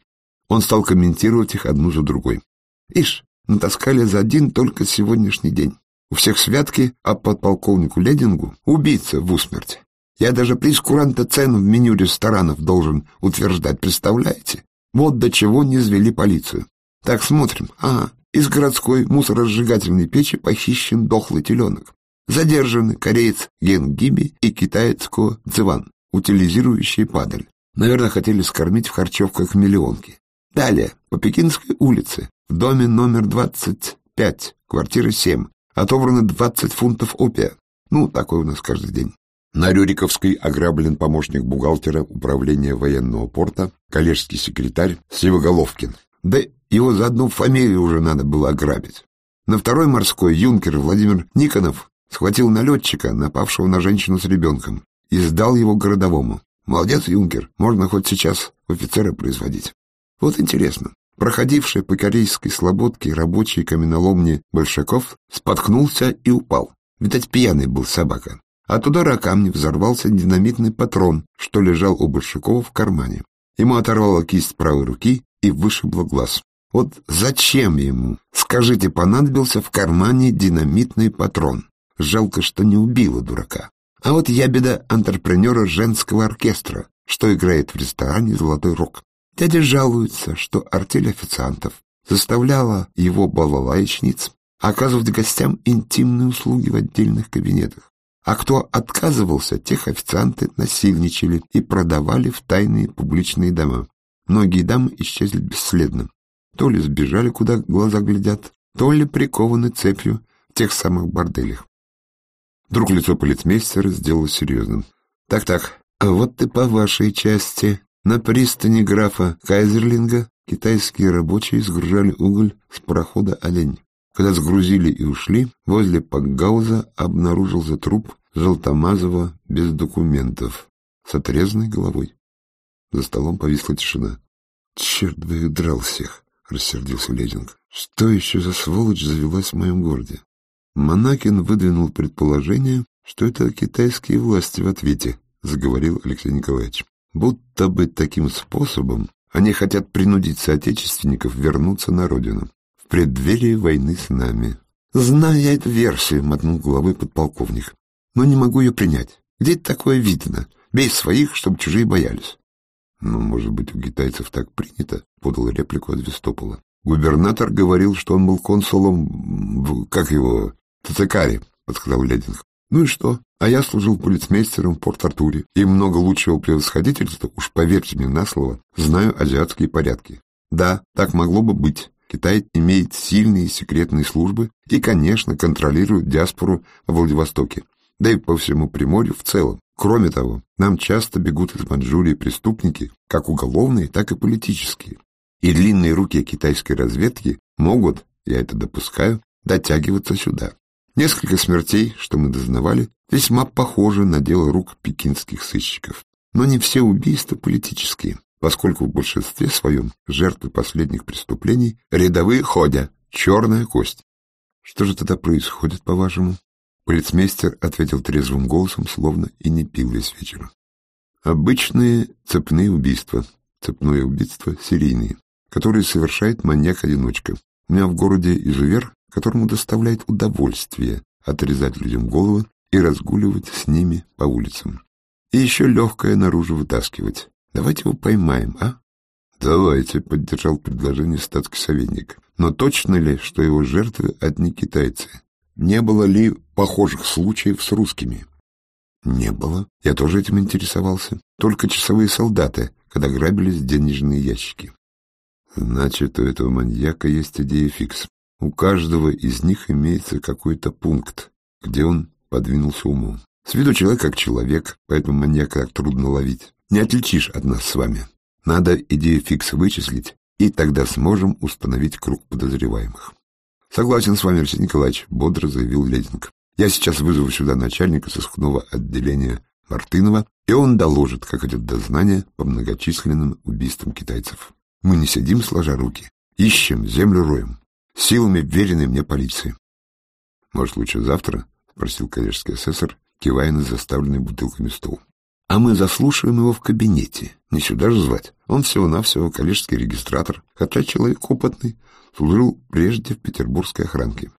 Он стал комментировать их одну за другой. Ишь, натаскали за один только сегодняшний день. У всех святки, а подполковнику Ледингу убийца в усмерть. Я даже прескуранта цен в меню ресторанов должен утверждать, представляете? Вот до чего не звели полицию. Так, смотрим. Ага, из городской мусоросжигательной печи похищен дохлый теленок. Задержаны кореец Ген Гиби и китаец Ко Цзыван, утилизирующие падаль. Наверное, хотели скормить в харчевках миллионки. Далее, по Пекинской улице, в доме номер 25, квартира 7, отобрано 20 фунтов опия. Ну, такой у нас каждый день. На Рюриковской ограблен помощник бухгалтера управления военного порта, коллежский секретарь Сивоголовкин. Да его за одну фамилию уже надо было ограбить. На второй морской юнкер Владимир Никонов схватил налетчика, напавшего на женщину с ребенком, и сдал его городовому. Молодец, юнкер, можно хоть сейчас офицера производить. Вот интересно, проходивший по корейской слободке рабочий каменоломни Большаков споткнулся и упал. Видать, пьяный был собака. От удара камня взорвался динамитный патрон, что лежал у Большакова в кармане. Ему оторвало кисть правой руки и вышибло глаз. Вот зачем ему, скажите, понадобился в кармане динамитный патрон? Жалко, что не убило дурака. А вот я беда антрепренера женского оркестра, что играет в ресторане «Золотой рог». Дядя жалуется, что артель официантов заставляла его балалаечниц оказывать гостям интимные услуги в отдельных кабинетах. А кто отказывался, тех официанты насильничали и продавали в тайные публичные дома. Многие дамы исчезли бесследно. То ли сбежали, куда глаза глядят, то ли прикованы цепью в тех самых борделях. Вдруг лицо полицмейстера сделалось серьезным. «Так-так, а вот ты по вашей части На пристани графа Кайзерлинга китайские рабочие сгружали уголь с парохода «Олень». Когда сгрузили и ушли, возле Пакгауза обнаружился труп Желтомазова без документов, с отрезанной головой. За столом повисла тишина. «Черт бы их драл всех!» — рассердился Лединг. «Что еще за сволочь завелась в моем городе?» Монакин выдвинул предположение, что это китайские власти в ответе, заговорил Алексей Николаевич. Будто бы таким способом они хотят принудить соотечественников вернуться на родину в преддверии войны с нами. Знаю я эту версию, мотнул головой подполковник, но не могу ее принять. Где такое видно? Бей своих, чтобы чужие боялись. Ну, может быть, у китайцев так принято, подал реплику Адвестопола. Губернатор говорил, что он был консулом в, как его, Тацекаре, подсказал Лединг. Ну и что? А я служил полицмейстером в Порт-Артуре, и много лучшего превосходительства, уж поверьте мне на слово, знаю азиатские порядки. Да, так могло бы быть. Китай имеет сильные секретные службы и, конечно, контролирует диаспору в Владивостоке, да и по всему Приморью в целом. Кроме того, нам часто бегут из Маньчжурии преступники, как уголовные, так и политические. И длинные руки китайской разведки могут, я это допускаю, дотягиваться сюда. Несколько смертей, что мы дознавали, весьма похожи на дело рук пекинских сыщиков. Но не все убийства политические, поскольку в большинстве своем жертвы последних преступлений рядовые ходя, черная кость. Что же тогда происходит, по-вашему? Полицмейстер ответил трезвым голосом, словно и не пил весь вечер. Обычные цепные убийства, цепное убийство серийные, которые совершает маньяк-одиночка. У меня в городе изувер которому доставляет удовольствие отрезать людям головы и разгуливать с ними по улицам. И еще легкое наружу вытаскивать. Давайте его поймаем, а? Давайте, поддержал предложение статский советник. Но точно ли, что его жертвы одни китайцы? Не было ли похожих случаев с русскими? Не было. Я тоже этим интересовался. Только часовые солдаты, когда грабились денежные ящики. Значит, у этого маньяка есть идея фикс. У каждого из них имеется какой-то пункт, где он подвинулся умом. С виду человек как человек, поэтому маньяка так трудно ловить. Не отличишь от нас с вами. Надо идею фикса вычислить, и тогда сможем установить круг подозреваемых. Согласен с вами, Алексей Николаевич, бодро заявил Лединг. Я сейчас вызову сюда начальника сыскного отделения Мартынова, и он доложит, как идет дознание по многочисленным убийствам китайцев. Мы не сидим сложа руки, ищем, землю роем силами веренной мне полиции. — Может, лучше завтра? — спросил коллежский асессор, кивая на заставленный бутылками стол. — А мы заслушаем его в кабинете. Не сюда же звать. Он всего-навсего коллежский регистратор, хотя человек опытный, служил прежде в петербургской охранке.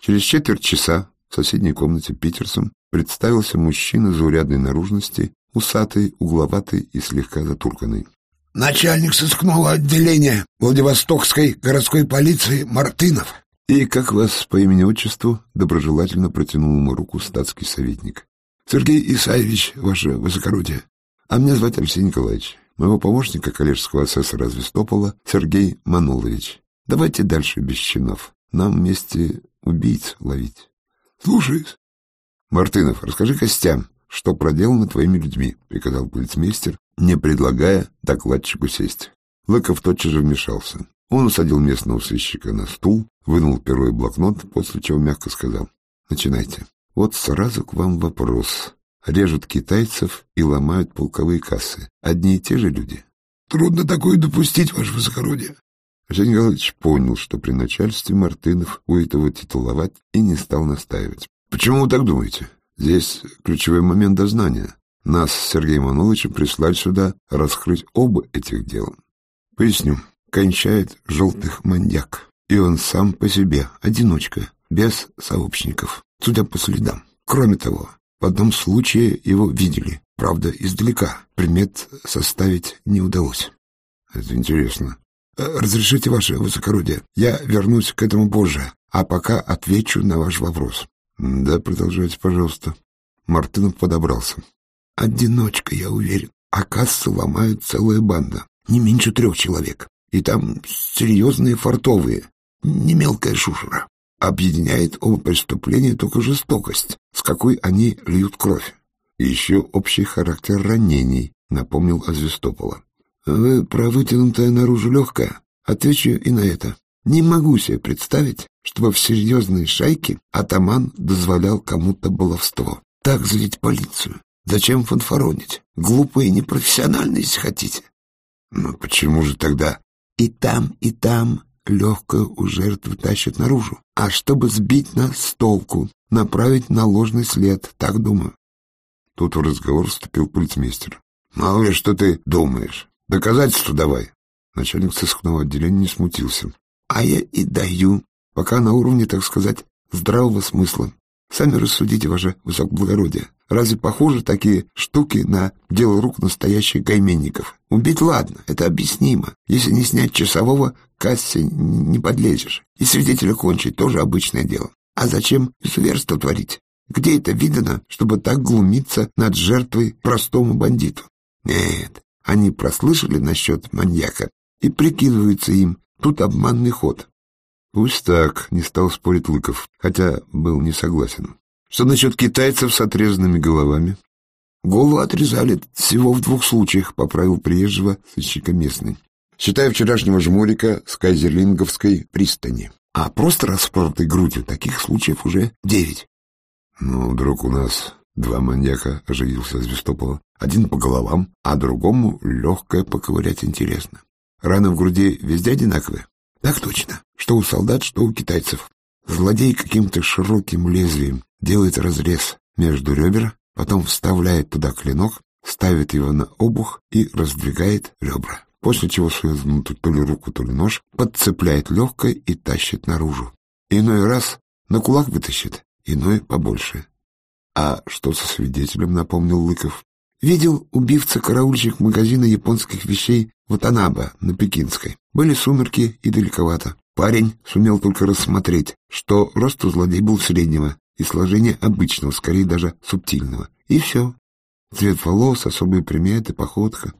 Через четверть часа в соседней комнате Питерсом представился мужчина заурядной наружности, усатый, угловатый и слегка затурканный начальник сыскного отделения Владивостокской городской полиции Мартынов. — И как вас по имени-отчеству? — доброжелательно протянул ему руку статский советник. — Сергей Исаевич, ваше высокородие. — А меня звать Алексей Николаевич. Моего помощника, коллежского асессора Звестопола, Сергей Манулович. Давайте дальше без чинов. Нам вместе убийц ловить. — Слушаюсь. — Мартынов, расскажи костям, что проделано твоими людьми, — приказал полицмейстер, не предлагая докладчику сесть. Лыков тотчас же вмешался. Он усадил местного сыщика на стул, вынул перо и блокнот, после чего мягко сказал. «Начинайте. Вот сразу к вам вопрос. Режут китайцев и ломают полковые кассы. Одни и те же люди?» «Трудно такое допустить, ваше высокородие». Алексей Николаевич понял, что при начальстве Мартынов будет его титуловать и не стал настаивать. «Почему вы так думаете? Здесь ключевой момент дознания. Нас с Сергеем Мануловичем прислали сюда раскрыть оба этих дела. Поясню. Кончает желтых маньяк. И он сам по себе, одиночка, без сообщников, судя по следам. Кроме того, в одном случае его видели, правда, издалека. Примет составить не удалось. Это интересно. Э, разрешите ваше высокородие, я вернусь к этому позже, а пока отвечу на ваш вопрос. Да, продолжайте, пожалуйста. Мартынов подобрался. Одиночка, я уверен. А кассы ломают целая банда. Не меньше трех человек. И там серьезные фартовые. Не мелкая шушера. Объединяет оба преступления только жестокость, с какой они льют кровь. Еще общий характер ранений, напомнил Азвестопола. Вы про вытянутое наружу легкое? Отвечу и на это. Не могу себе представить, чтобы в серьезной шайке атаман дозволял кому-то баловство. Так злить полицию. Зачем фанфаронить? Глупо и непрофессионально, если хотите. Но почему же тогда? И там, и там легкое у жертвы тащат наружу. А чтобы сбить нас с толку, направить на ложный след, так думаю. Тут в разговор вступил полицмейстер. Мало ли, что ты думаешь. Доказательства давай. Начальник сыскного отделения не смутился. А я и даю, пока на уровне, так сказать, здравого смысла. Сами рассудите, ваше высокоблагородие. Разве похожи такие штуки на дело рук настоящих гайменников? Убить ладно, это объяснимо. Если не снять часового, кассе не подлезешь. И свидетеля кончить тоже обычное дело. А зачем изуверство творить? Где это видано, чтобы так глумиться над жертвой простому бандиту? Нет, они прослышали насчет маньяка и прикидываются им. Тут обманный ход. Пусть так, не стал спорить Лыков, хотя был не согласен. Что насчет китайцев с отрезанными головами? Голову отрезали всего в двух случаях, поправил приезжего сыщика местный. Считая вчерашнего жмурика с Кайзерлинговской пристани. А просто распоротой грудью таких случаев уже девять. Ну, вдруг у нас два маньяка, оживился Звестопола. Один по головам, а другому легкое поковырять интересно. Раны в груди везде одинаковые? Так точно. Что у солдат, что у китайцев. Злодей каким-то широким лезвием делает разрез между ребер, потом вставляет туда клинок, ставит его на обух и раздвигает ребра, после чего сует внутрь то ли руку, то ли нож, подцепляет легкое и тащит наружу. Иной раз на кулак вытащит, иной побольше. А что со свидетелем, напомнил Лыков. Видел убивца-караульщик магазина японских вещей Ватанаба на Пекинской. Были сумерки и далековато. Парень сумел только рассмотреть, что рост у злодей был среднего и сложение обычного, скорее даже субтильного. И все. Цвет волос, особые приметы, походка.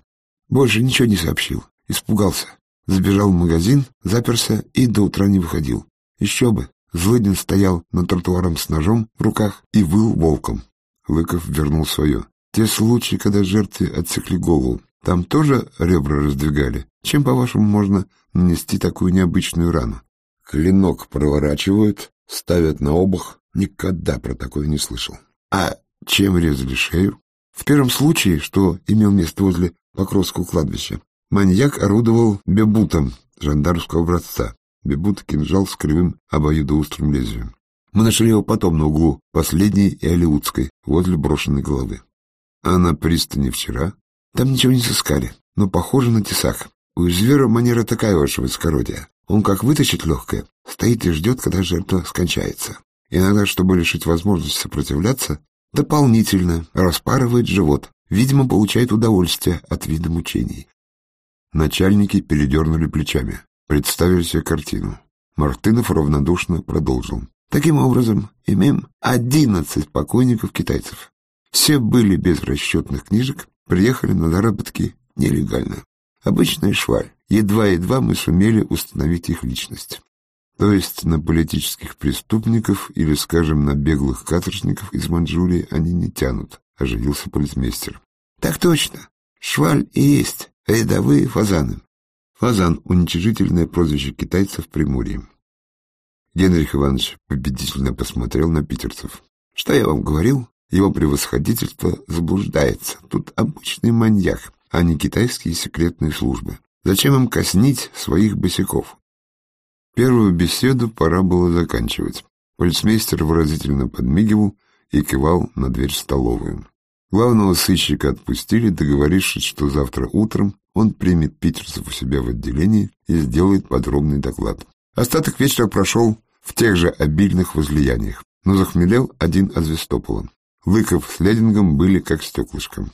Больше ничего не сообщил. Испугался. Забежал в магазин, заперся и до утра не выходил. Еще бы. Злыдин стоял над тротуаром с ножом в руках и выл волком. Лыков вернул свое. Те случаи, когда жертве отсекли голову, там тоже ребра раздвигали? Чем, по-вашему, можно нанести такую необычную рану? Клинок проворачивают, ставят на обух. Никогда про такое не слышал. А чем резали шею? В первом случае, что имел место возле Покровского кладбища, маньяк орудовал бебутом жандармского образца. Бебут — кинжал с кривым обоюдоострым лезвием. Мы нашли его потом на углу последней и Алиутской, возле брошенной головы. А на пристани вчера? Там ничего не сыскали, но похоже на тесак. У звера манера такая, ваше высокородие. Он как вытащит легкое, стоит и ждет, когда жертва скончается. Иногда, чтобы лишить возможности сопротивляться, дополнительно распарывает живот. Видимо, получает удовольствие от вида мучений. Начальники передернули плечами, представили себе картину. Мартынов равнодушно продолжил. Таким образом, имеем одиннадцать покойников китайцев. Все были без расчетных книжек, приехали на заработки нелегально. Обычная шваль. Едва-едва мы сумели установить их личность. То есть на политических преступников или, скажем, на беглых каторжников из Манчжурии они не тянут, оживился полицмейстер. Так точно. Шваль и есть рядовые фазаны. Фазан — уничижительное прозвище китайцев Приморье. Генрих Иванович победительно посмотрел на питерцев. Что я вам говорил? Его превосходительство заблуждается. Тут обычный маньяк, а не китайские секретные службы. Зачем им коснить своих босиков? Первую беседу пора было заканчивать. Полицмейстер выразительно подмигивал и кивал на дверь столовую. Главного сыщика отпустили, договорившись, что завтра утром он примет питерцев у себя в отделении и сделает подробный доклад. Остаток вечера прошел в тех же обильных возлияниях, но захмелел один Азвестопола. Лыков с Ледингом были как стеклышко.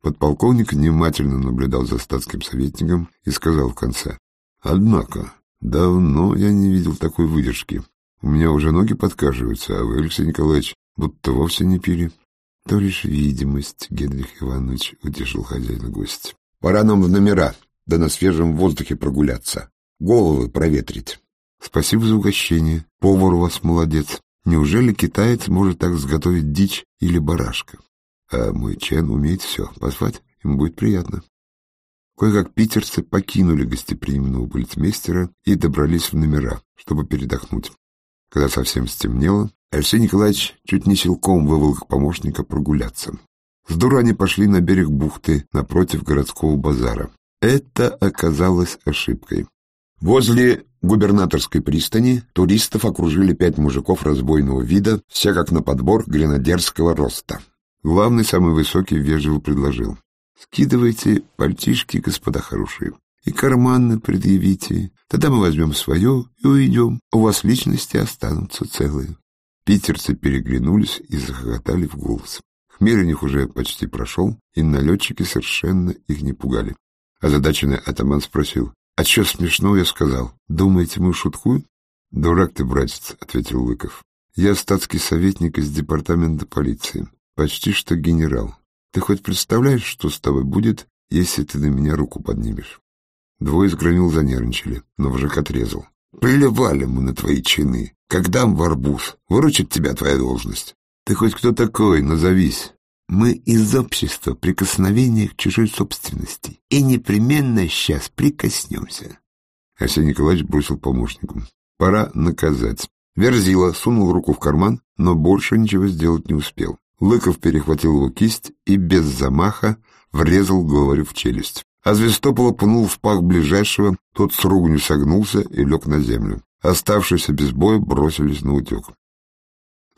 Подполковник внимательно наблюдал за статским советником и сказал в конце. «Однако, давно я не видел такой выдержки. У меня уже ноги подкашиваются, а вы, Алексей Николаевич, будто вовсе не пили». «То лишь видимость, Генрих Иванович», — утешил хозяина гость. «Пора нам в номера, да на свежем воздухе прогуляться, головы проветрить». «Спасибо за угощение. Повар у вас молодец. Неужели китаец может так сготовить дичь или барашка? а мой Чен умеет все. Позвать ему будет приятно. Кое-как питерцы покинули гостеприимного полицмейстера и добрались в номера, чтобы передохнуть. Когда совсем стемнело, Алексей Николаевич чуть не силком вывел их помощника прогуляться. С они пошли на берег бухты напротив городского базара. Это оказалось ошибкой. Возле губернаторской пристани туристов окружили пять мужиков разбойного вида, все как на подбор гренадерского роста. Главный, самый высокий, вежливо предложил. «Скидывайте пальтишки, господа хорошие, и карманы предъявите. Тогда мы возьмем свое и уйдем. У вас личности останутся целые». Питерцы переглянулись и захохотали в голос. Хмель у них уже почти прошел, и налетчики совершенно их не пугали. Озадаченный атаман спросил, «А что смешного я сказал? Думаете, мы шуткуем?» «Дурак ты, братец», — ответил Лыков. «Я статский советник из департамента полиции, почти что генерал. Ты хоть представляешь, что с тобой будет, если ты на меня руку поднимешь?» Двое из громил занервничали, но вжик отрезал. «Плевали мы на твои чины. Как дам в арбуз, выручит тебя твоя должность. Ты хоть кто такой, назовись. Мы из общества прикосновения к чужой собственности. И непременно сейчас прикоснемся. Арсений Николаевич бросил помощнику. Пора наказать. Верзила сунул руку в карман, но больше ничего сделать не успел. Лыков перехватил его кисть и без замаха врезал главарю в челюсть. А Звестопола пнул в пах ближайшего, тот с ругню согнулся и лег на землю. Оставшиеся без боя бросились на утек.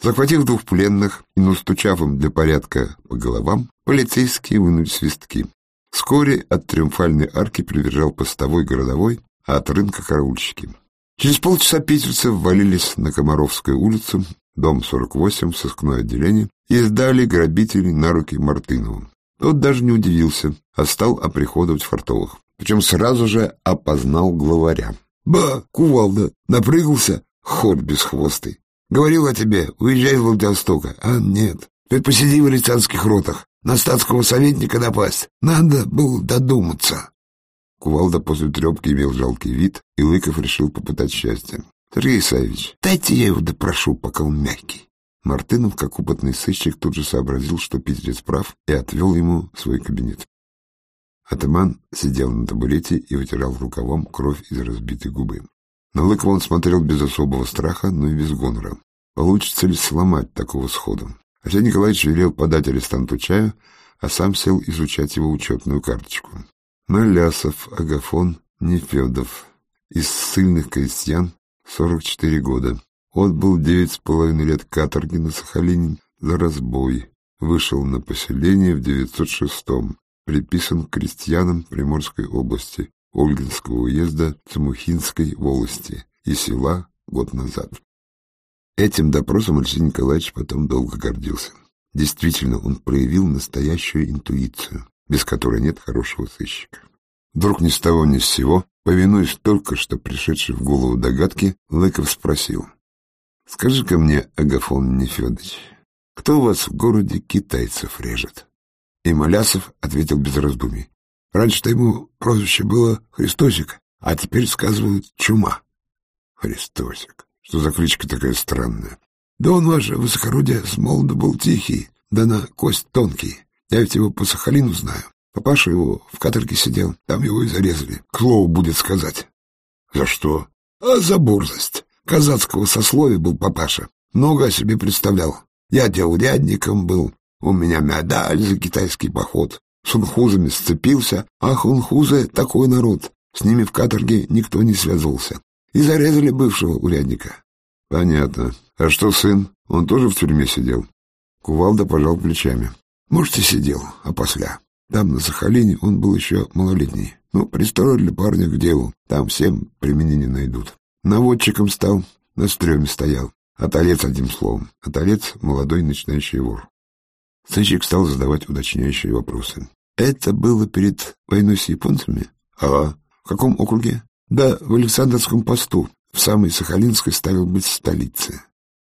Захватив двух пленных и настучав им для порядка по головам, полицейские вынули свистки. Вскоре от триумфальной арки прибежал постовой городовой, а от рынка караульщики. Через полчаса питерцы ввалились на Комаровскую улицу, дом 48, сыскное отделение, и сдали грабителей на руки Мартынову. Тот даже не удивился, а стал оприходовать фартовых. Причем сразу же опознал главаря. «Ба, кувалда, напрыгался? Ход бесхвостый. Говорил о тебе, уезжай из Владивостока. А нет, ты посиди в лицанских ротах. На статского советника напасть. Надо было додуматься. Кувалда после трепки имел жалкий вид, и Лыков решил попытать счастье. Сергей Исаевич, дайте я его допрошу, пока он мягкий. Мартынов, как опытный сыщик, тут же сообразил, что Питерец прав, и отвел ему свой кабинет. Атаман сидел на табурете и вытирал рукавом кровь из разбитой губы. На Лыкова он смотрел без особого страха, но и без гонора. Получится ли сломать такого сходу? Арсений Николаевич велел подать арестанту чаю, а сам сел изучать его учетную карточку. Налясов, Агафон, Нефедов. Из ссыльных крестьян 44 года. Отбыл девять с половиной лет каторги на Сахалине за разбой. Вышел на поселение в 906-м. Приписан к крестьянам Приморской области. Ольгинского уезда Цмухинской волости и села год назад. Этим допросом Алексей Николаевич потом долго гордился. Действительно, он проявил настоящую интуицию, без которой нет хорошего сыщика. Вдруг ни с того ни с сего, повинуясь только что пришедшей в голову догадки, Лыков спросил. «Скажи-ка мне, Агафон Нефедович, кто у вас в городе китайцев режет?» И Малясов ответил без раздумий. Раньше-то ему прозвище было Христосик, а теперь сказывают Чума. Христосик. Что за кличка такая странная? Да он, ваше высокородие, с молода был тихий, да на кость тонкий. Я ведь его по Сахалину знаю. Папаша его в каторге сидел, там его и зарезали. К слову будет сказать. За что? А за бурзость. Казацкого сословия был папаша. Много о себе представлял. Я делрядником был. У меня медаль за китайский поход. С унхузами сцепился, а хунхузы — такой народ. С ними в каторге никто не связывался. И зарезали бывшего урядника. Понятно. А что сын? Он тоже в тюрьме сидел? Кувалда пожал плечами. Может, и сидел, а после. Там, на Сахалине, он был еще малолетний. Ну, пристроили парня к делу. Там всем применение найдут. Наводчиком стал, на стреме стоял. Отолец, одним словом. Отолец — молодой начинающий вор. Сыщик стал задавать уточняющие вопросы. «Это было перед войной с японцами?» «А в каком округе?» «Да, в Александровском посту. В самой Сахалинской ставил быть столице».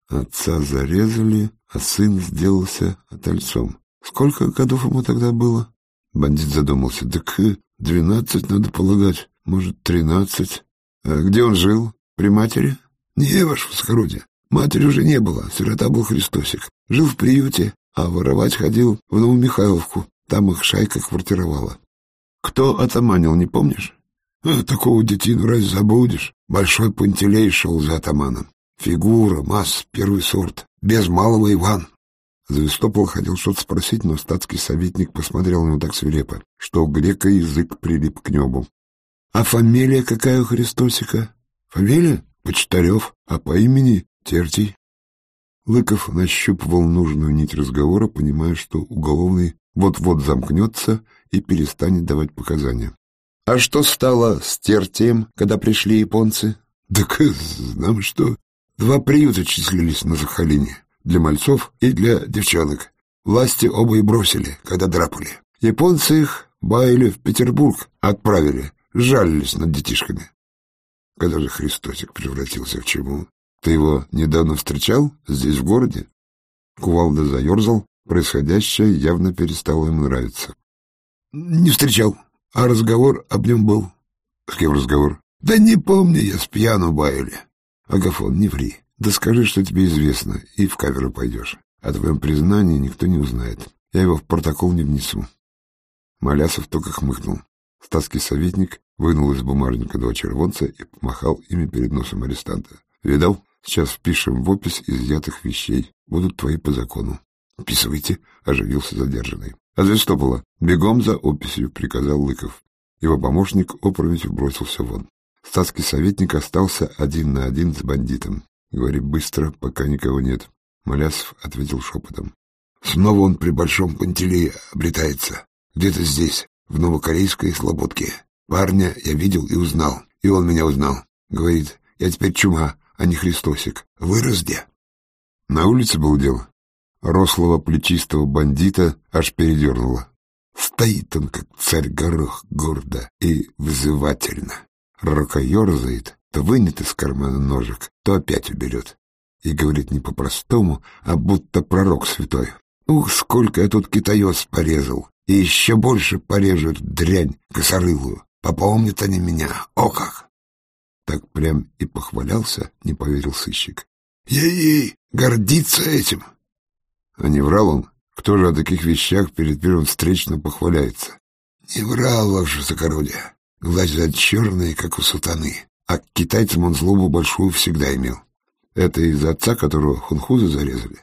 Отца зарезали, а сын сделался отольцом. Сколько годов ему тогда было? Бандит задумался. Так двенадцать, надо полагать. Может, тринадцать. А где он жил? При матери? Не, ваше высокородие. Матери уже не было, сирота был Христосик. Жил в приюте, а воровать ходил в Новомихайловку. Там их шайка квартировала. Кто атаманил, не помнишь? А, такого детину разве забудешь? Большой Пантелей шел за атаманом. Фигура, масс, первый сорт. Без малого Иван. Завистопол хотел что-то спросить, но статский советник посмотрел на него так свирепо, что у грека язык прилип к небу. — А фамилия какая у Христосика? — Фамилия? Почтарев, а по имени Тертий. Лыков нащупывал нужную нить разговора, понимая, что уголовный вот-вот замкнется и перестанет давать показания. — А что стало с Тертием, когда пришли японцы? — Так знам, что два приюта числились на Сахалине для мальцов и для девчонок. Власти оба и бросили, когда драпали. Японцы их баяли в Петербург отправили, жалились над детишками. Когда же Христосик превратился в чему? Ты его недавно встречал здесь, в городе? Кувалда заерзал, происходящее явно перестало ему нравиться. Не встречал, а разговор об нем был. С кем разговор? Да не помню я, с пьяну баяли. Агафон, не ври. Да скажи, что тебе известно, и в камеру пойдешь. О твоем признании никто не узнает. Я его в протокол не внесу. Малясов только хмыкнул. Статский советник вынул из бумажника два червонца и помахал ими перед носом арестанта. «Видал? Сейчас впишем в опись изъятых вещей. Будут твои по закону». «Вписывайте», — оживился задержанный. «А Звестопола, бегом за описью», — приказал Лыков. Его помощник опрометью бросился вон. Статский советник остался один на один с бандитом. Говори быстро, пока никого нет. Малясов ответил шепотом. Снова он при Большом Пантелее обретается. Где-то здесь, в Новокорейской Слободке. Парня я видел и узнал. И он меня узнал. Говорит, я теперь чума, а не Христосик. Вырос где? На улице был дело. Рослого плечистого бандита аж передернуло. Стоит он, как царь-горох, гордо и вызывательно. Рукоерзает, то вынет из кармана ножик, то опять уберет. И говорит не по-простому, а будто пророк святой. Ух, сколько я тут китаёс порезал, и еще больше порежут дрянь косорылую. Попомнят они меня, о как! Так прям и похвалялся, не поверил сыщик. Ей-ей, гордится этим. А не врал он? Кто же о таких вещах перед первым встречным похваляется? Не врал, ваше высокородие. Глаза черные, как у сатаны. А к китайцам он злобу большую всегда имел. Это из-за отца, которого хунхузы зарезали?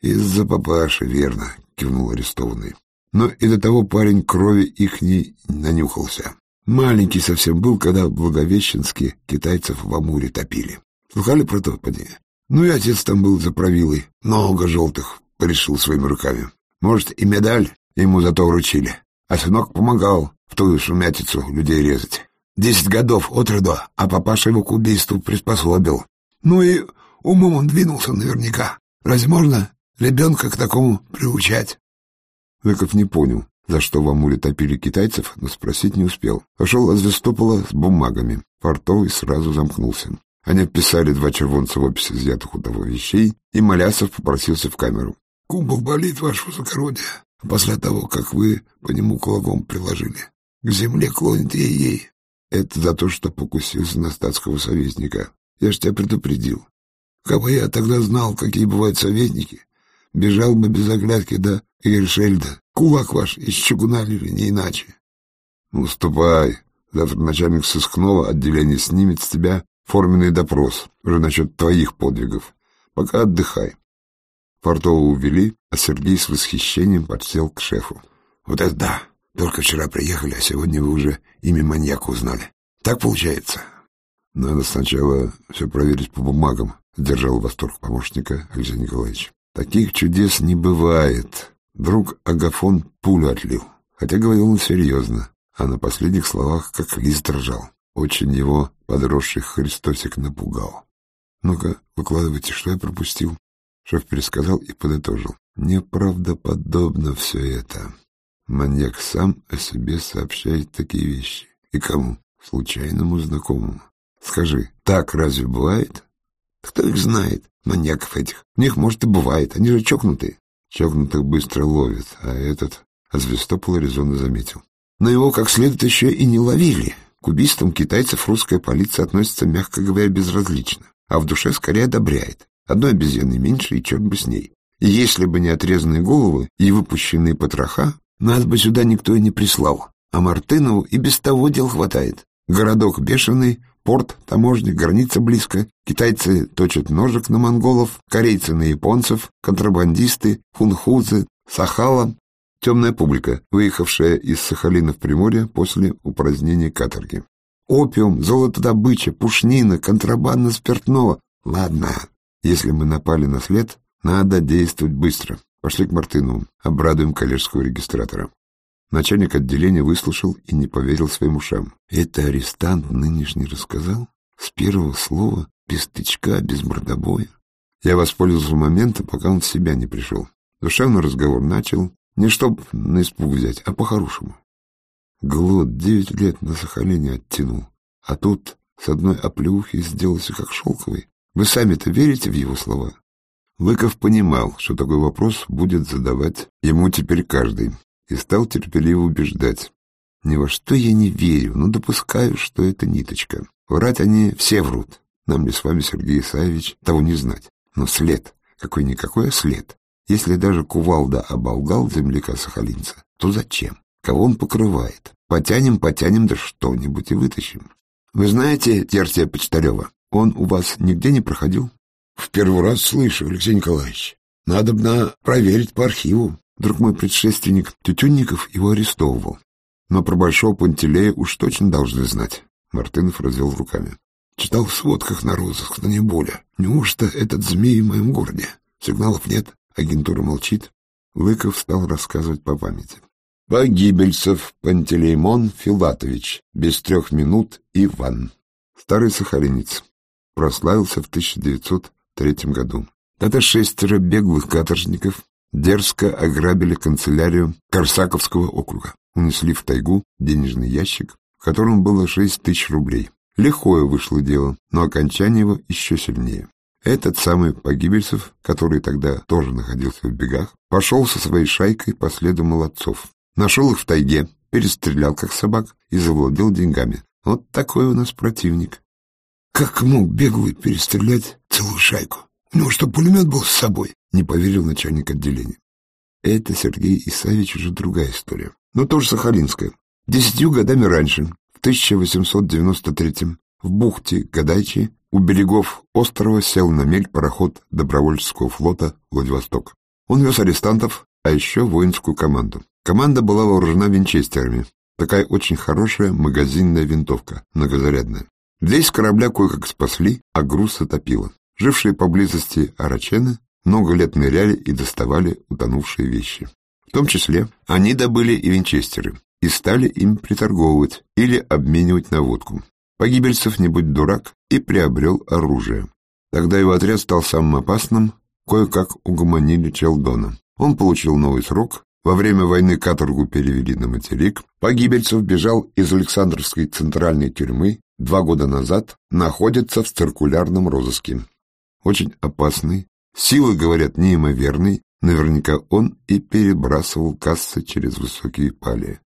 Из-за папаши, верно, кивнул арестованный. Но и до того парень крови их не нанюхался. Маленький совсем был, когда в Благовещенске китайцев в Амуре топили. Слыхали про то, поди? Ну и отец там был за правилой. Много желтых порешил своими руками. Может, и медаль ему зато вручили. А сынок помогал в ту сумятицу людей резать. Десять годов от роду, а папаша его к убийству приспособил. Ну и умом он двинулся наверняка. Разве можно ребенка к такому приучать? Лыков не понял, за что в Амуре топили китайцев, но спросить не успел. Пошел от Звестопола с бумагами. Портовый сразу замкнулся. Они вписали два червонца в опись изъятых у того вещей, и Малясов попросился в камеру. — Кумбов болит, ваше высокородие, после того, как вы по нему кулаком приложили. К земле клонит ей-ей. Это за то, что покусился на статского советника. Я ж тебя предупредил. Как бы я тогда знал, какие бывают советники, бежал бы без оглядки до Гершельда. Кулак ваш из чугуна ли, не иначе. Ну, ступай. Завтра начальник сыскного отделения снимет с тебя форменный допрос уже насчет твоих подвигов. Пока отдыхай. Фартова увели, а Сергей с восхищением подсел к шефу. Вот это да! Только вчера приехали, а сегодня вы уже имя маньяка узнали. Так получается? Надо сначала все проверить по бумагам, сдержал восторг помощника Алексей Николаевич. Таких чудес не бывает. Друг Агафон пулю отлил. Хотя говорил он серьезно, а на последних словах как лист дрожал. Очень его подросший Христосик напугал. «Ну-ка, выкладывайте, что я пропустил?» Шеф пересказал и подытожил. «Неправдоподобно все это. Маньяк сам о себе сообщает такие вещи. И кому? Случайному знакомому. Скажи, так разве бывает? Кто их знает, маньяков этих? У них, может, и бывает, они же чокнутые. Чокнутых быстро ловят, а этот... Звездопол резонно заметил. Но его как следует еще и не ловили. К убийствам китайцев русская полиция относится, мягко говоря, безразлично, а в душе скорее одобряет. Одной обезьяны меньше, и черт бы с ней. И если бы не отрезанные головы и выпущенные потроха, нас бы сюда никто и не прислал. А Мартынову и без того дел хватает. Городок бешеный, порт, таможня, граница близко. Китайцы точат ножик на монголов, корейцы на японцев, контрабандисты, хунхузы, сахала. Темная публика, выехавшая из Сахалина в Приморье после упразднения каторги. Опиум, золотодобыча, пушнина, контрабанда спиртного. Ладно, если мы напали на след, надо действовать быстро. Пошли к Мартынову, обрадуем коллежского регистратора. Начальник отделения выслушал и не поверил своим ушам. Это арестант нынешний рассказал? С первого слова, без тычка, без мордобоя. Я воспользовался моментом, пока он в себя не пришел. Душевный разговор начал, не чтоб на испуг взять, а по-хорошему. Глот девять лет на Сахалине оттянул, а тут с одной оплеухи сделался как шелковый. Вы сами-то верите в его слова? Лыков понимал, что такой вопрос будет задавать ему теперь каждый, и стал терпеливо убеждать. Ни во что я не верю, но допускаю, что это ниточка. Врать они все врут. Нам ли с вами, Сергей Исаевич, того не знать. Но след, какой-никакой, а след. Если даже кувалда оболгал земляка-сахалинца, то зачем? Кого он покрывает? Потянем, потянем, да что-нибудь и вытащим. Вы знаете Терсия Почтарева? Он у вас нигде не проходил? В первый раз слышу, Алексей Николаевич. Надо бы проверить по архиву. Друг мой предшественник Тютюнников его арестовывал. Но про Большого Пантелея уж точно должны знать. Мартынов развел руками. Читал в сводках на розыск, но не более. Неужто этот змей в моем городе? Сигналов нет, агентура молчит. Лыков стал рассказывать по памяти. Погибельцев Пантелеймон Филатович, без трех минут Иван. Старый сахалинец. Прославился в 1903 году. Это шестеро беглых каторжников дерзко ограбили канцелярию Корсаковского округа, унесли в тайгу денежный ящик, в котором было шесть тысяч рублей. Лихое вышло дело, но окончание его еще сильнее. Этот самый Погибельцев, который тогда тоже находился в бегах, пошел со своей шайкой по следу молодцов. Нашел их в тайге, перестрелял как собак и завладел деньгами. Вот такой у нас противник. Как мог беглый перестрелять целую шайку? У него что, пулемет был с собой? Не поверил начальник отделения. Это, Сергей Исаевич, уже другая история. Но тоже сахалинская. Десятью годами раньше, в 1893 в бухте Гадайчи у берегов острова сел на мель пароход добровольческого флота «Владивосток». Он вез арестантов, а еще воинскую команду. Команда была вооружена винчестерами. Такая очень хорошая магазинная винтовка, многозарядная. Здесь корабля кое-как спасли, а груз затопило. Жившие поблизости арачены много лет ныряли и доставали утонувшие вещи. В том числе они добыли и винчестеры и стали им приторговывать или обменивать на водку. Погибельцев, не будь дурак, и приобрел оружие. Тогда его отряд стал самым опасным, кое-как угомонили Челдона. Он получил новый срок, во время войны каторгу перевели на материк, Погибельцев бежал из Александровской центральной тюрьмы два года назад, находится в циркулярном розыске. Очень опасный, Силы, говорят, неимоверной, наверняка он и перебрасывал кассы через высокие пали.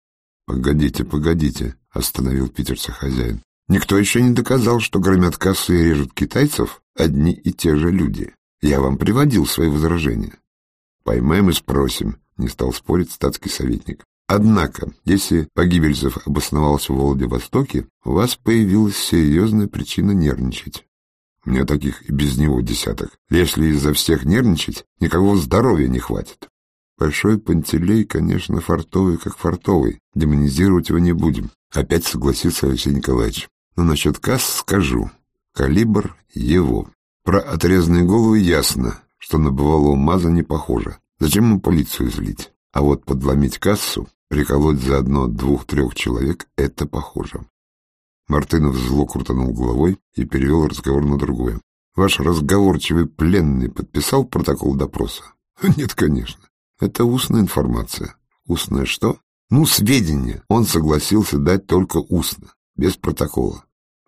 «Погодите, погодите», — остановил питерца хозяин. «Никто еще не доказал, что громят кассы и режут китайцев одни и те же люди. Я вам приводил свои возражения». «Поймаем и спросим», — не стал спорить статский советник. «Однако, если Погибельцев обосновался в Владивостоке, у вас появилась серьезная причина нервничать. Меня таких и без него десяток. Если из-за всех нервничать, никакого здоровья не хватит. Большой Пантелей, конечно, фартовый как фартовый. Демонизировать его не будем. Опять согласился Алексей Николаевич. Но насчет касс скажу. Калибр его. Про отрезанные головы ясно, что на бывалого маза не похоже. Зачем ему полицию злить? А вот подломить кассу, приколоть заодно двух-трех человек — это похоже. Мартынов зло крутанул головой и перевел разговор на другое. Ваш разговорчивый пленный подписал протокол допроса? Нет, конечно. Это устная информация. Устная что? Ну, сведения. Он согласился дать только устно, без протокола.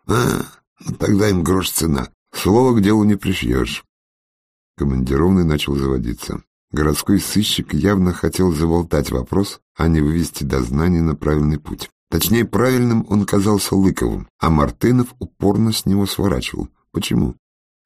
А, ну тогда им грош цена. Слово к делу не пришьешь. Командированный начал заводиться. Городской сыщик явно хотел заболтать вопрос, а не вывести дознание на правильный путь. Точнее, правильным он казался Лыковым, а Мартынов упорно с него сворачивал. Почему?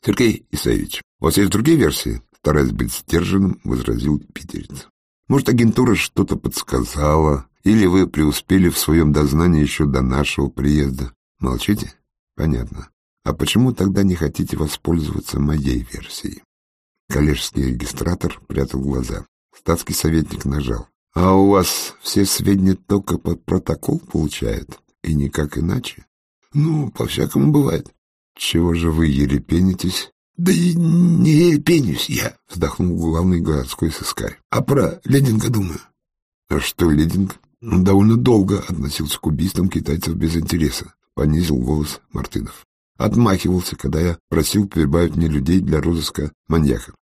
Сергей Исаевич, у вас есть другие версии? Стараясь быть сдержанным, возразил питерец. Может, агентура что-то подсказала, или вы преуспели в своем дознании еще до нашего приезда? Молчите? Понятно. А почему тогда не хотите воспользоваться моей версией? Коллежский регистратор прятал глаза. Статский советник нажал. А у вас все сведения только под протокол получают? И никак иначе? Ну, по-всякому бывает. Чего же вы ерепенитесь? Да и не ерепенюсь я, вздохнул главный городской сыскарь. А про Лединга думаю. А что Лединг? Он довольно долго относился к убийствам китайцев без интереса, понизил голос Мартынов. Отмахивался, когда я просил прибавить мне людей для розыска маньяка.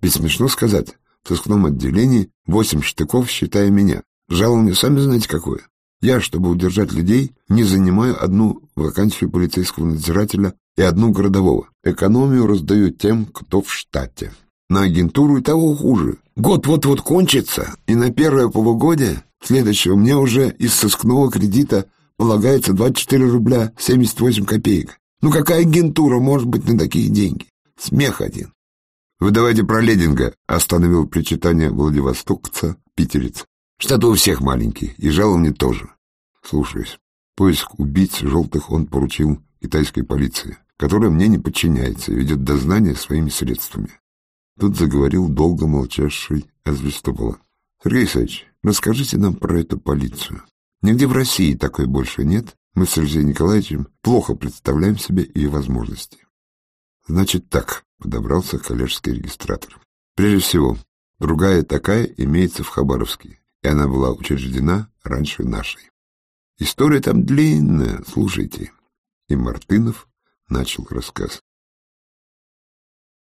Ведь смешно сказать, сыскном отделении восемь штыков, считая меня. Жалование сами знаете какое. Я, чтобы удержать людей, не занимаю одну вакансию полицейского надзирателя и одну городового. Экономию раздаю тем, кто в штате. На агентуру и того хуже. Год вот-вот кончится, и на первое полугодие следующего мне уже из сыскного кредита полагается 24 рубля 78 копеек. Ну какая агентура может быть на такие деньги? Смех один. «Вы давайте про Лединга», — остановил причитание Владивостокца питерец. «Штаты у всех маленькие, и жалование тоже». «Слушаюсь. Поиск убийц желтых он поручил китайской полиции, которая мне не подчиняется и ведет дознание своими средствами». Тут заговорил долго молчавший Азвестопола. «Сергей Исаевич, расскажите нам про эту полицию. Нигде в России такой больше нет. Мы с Алексеем Николаевичем плохо представляем себе ее возможности». «Значит так», подобрался коллежский регистратор. Прежде всего, другая такая имеется в Хабаровске, и она была учреждена раньше нашей. История там длинная, слушайте. И Мартынов начал рассказ.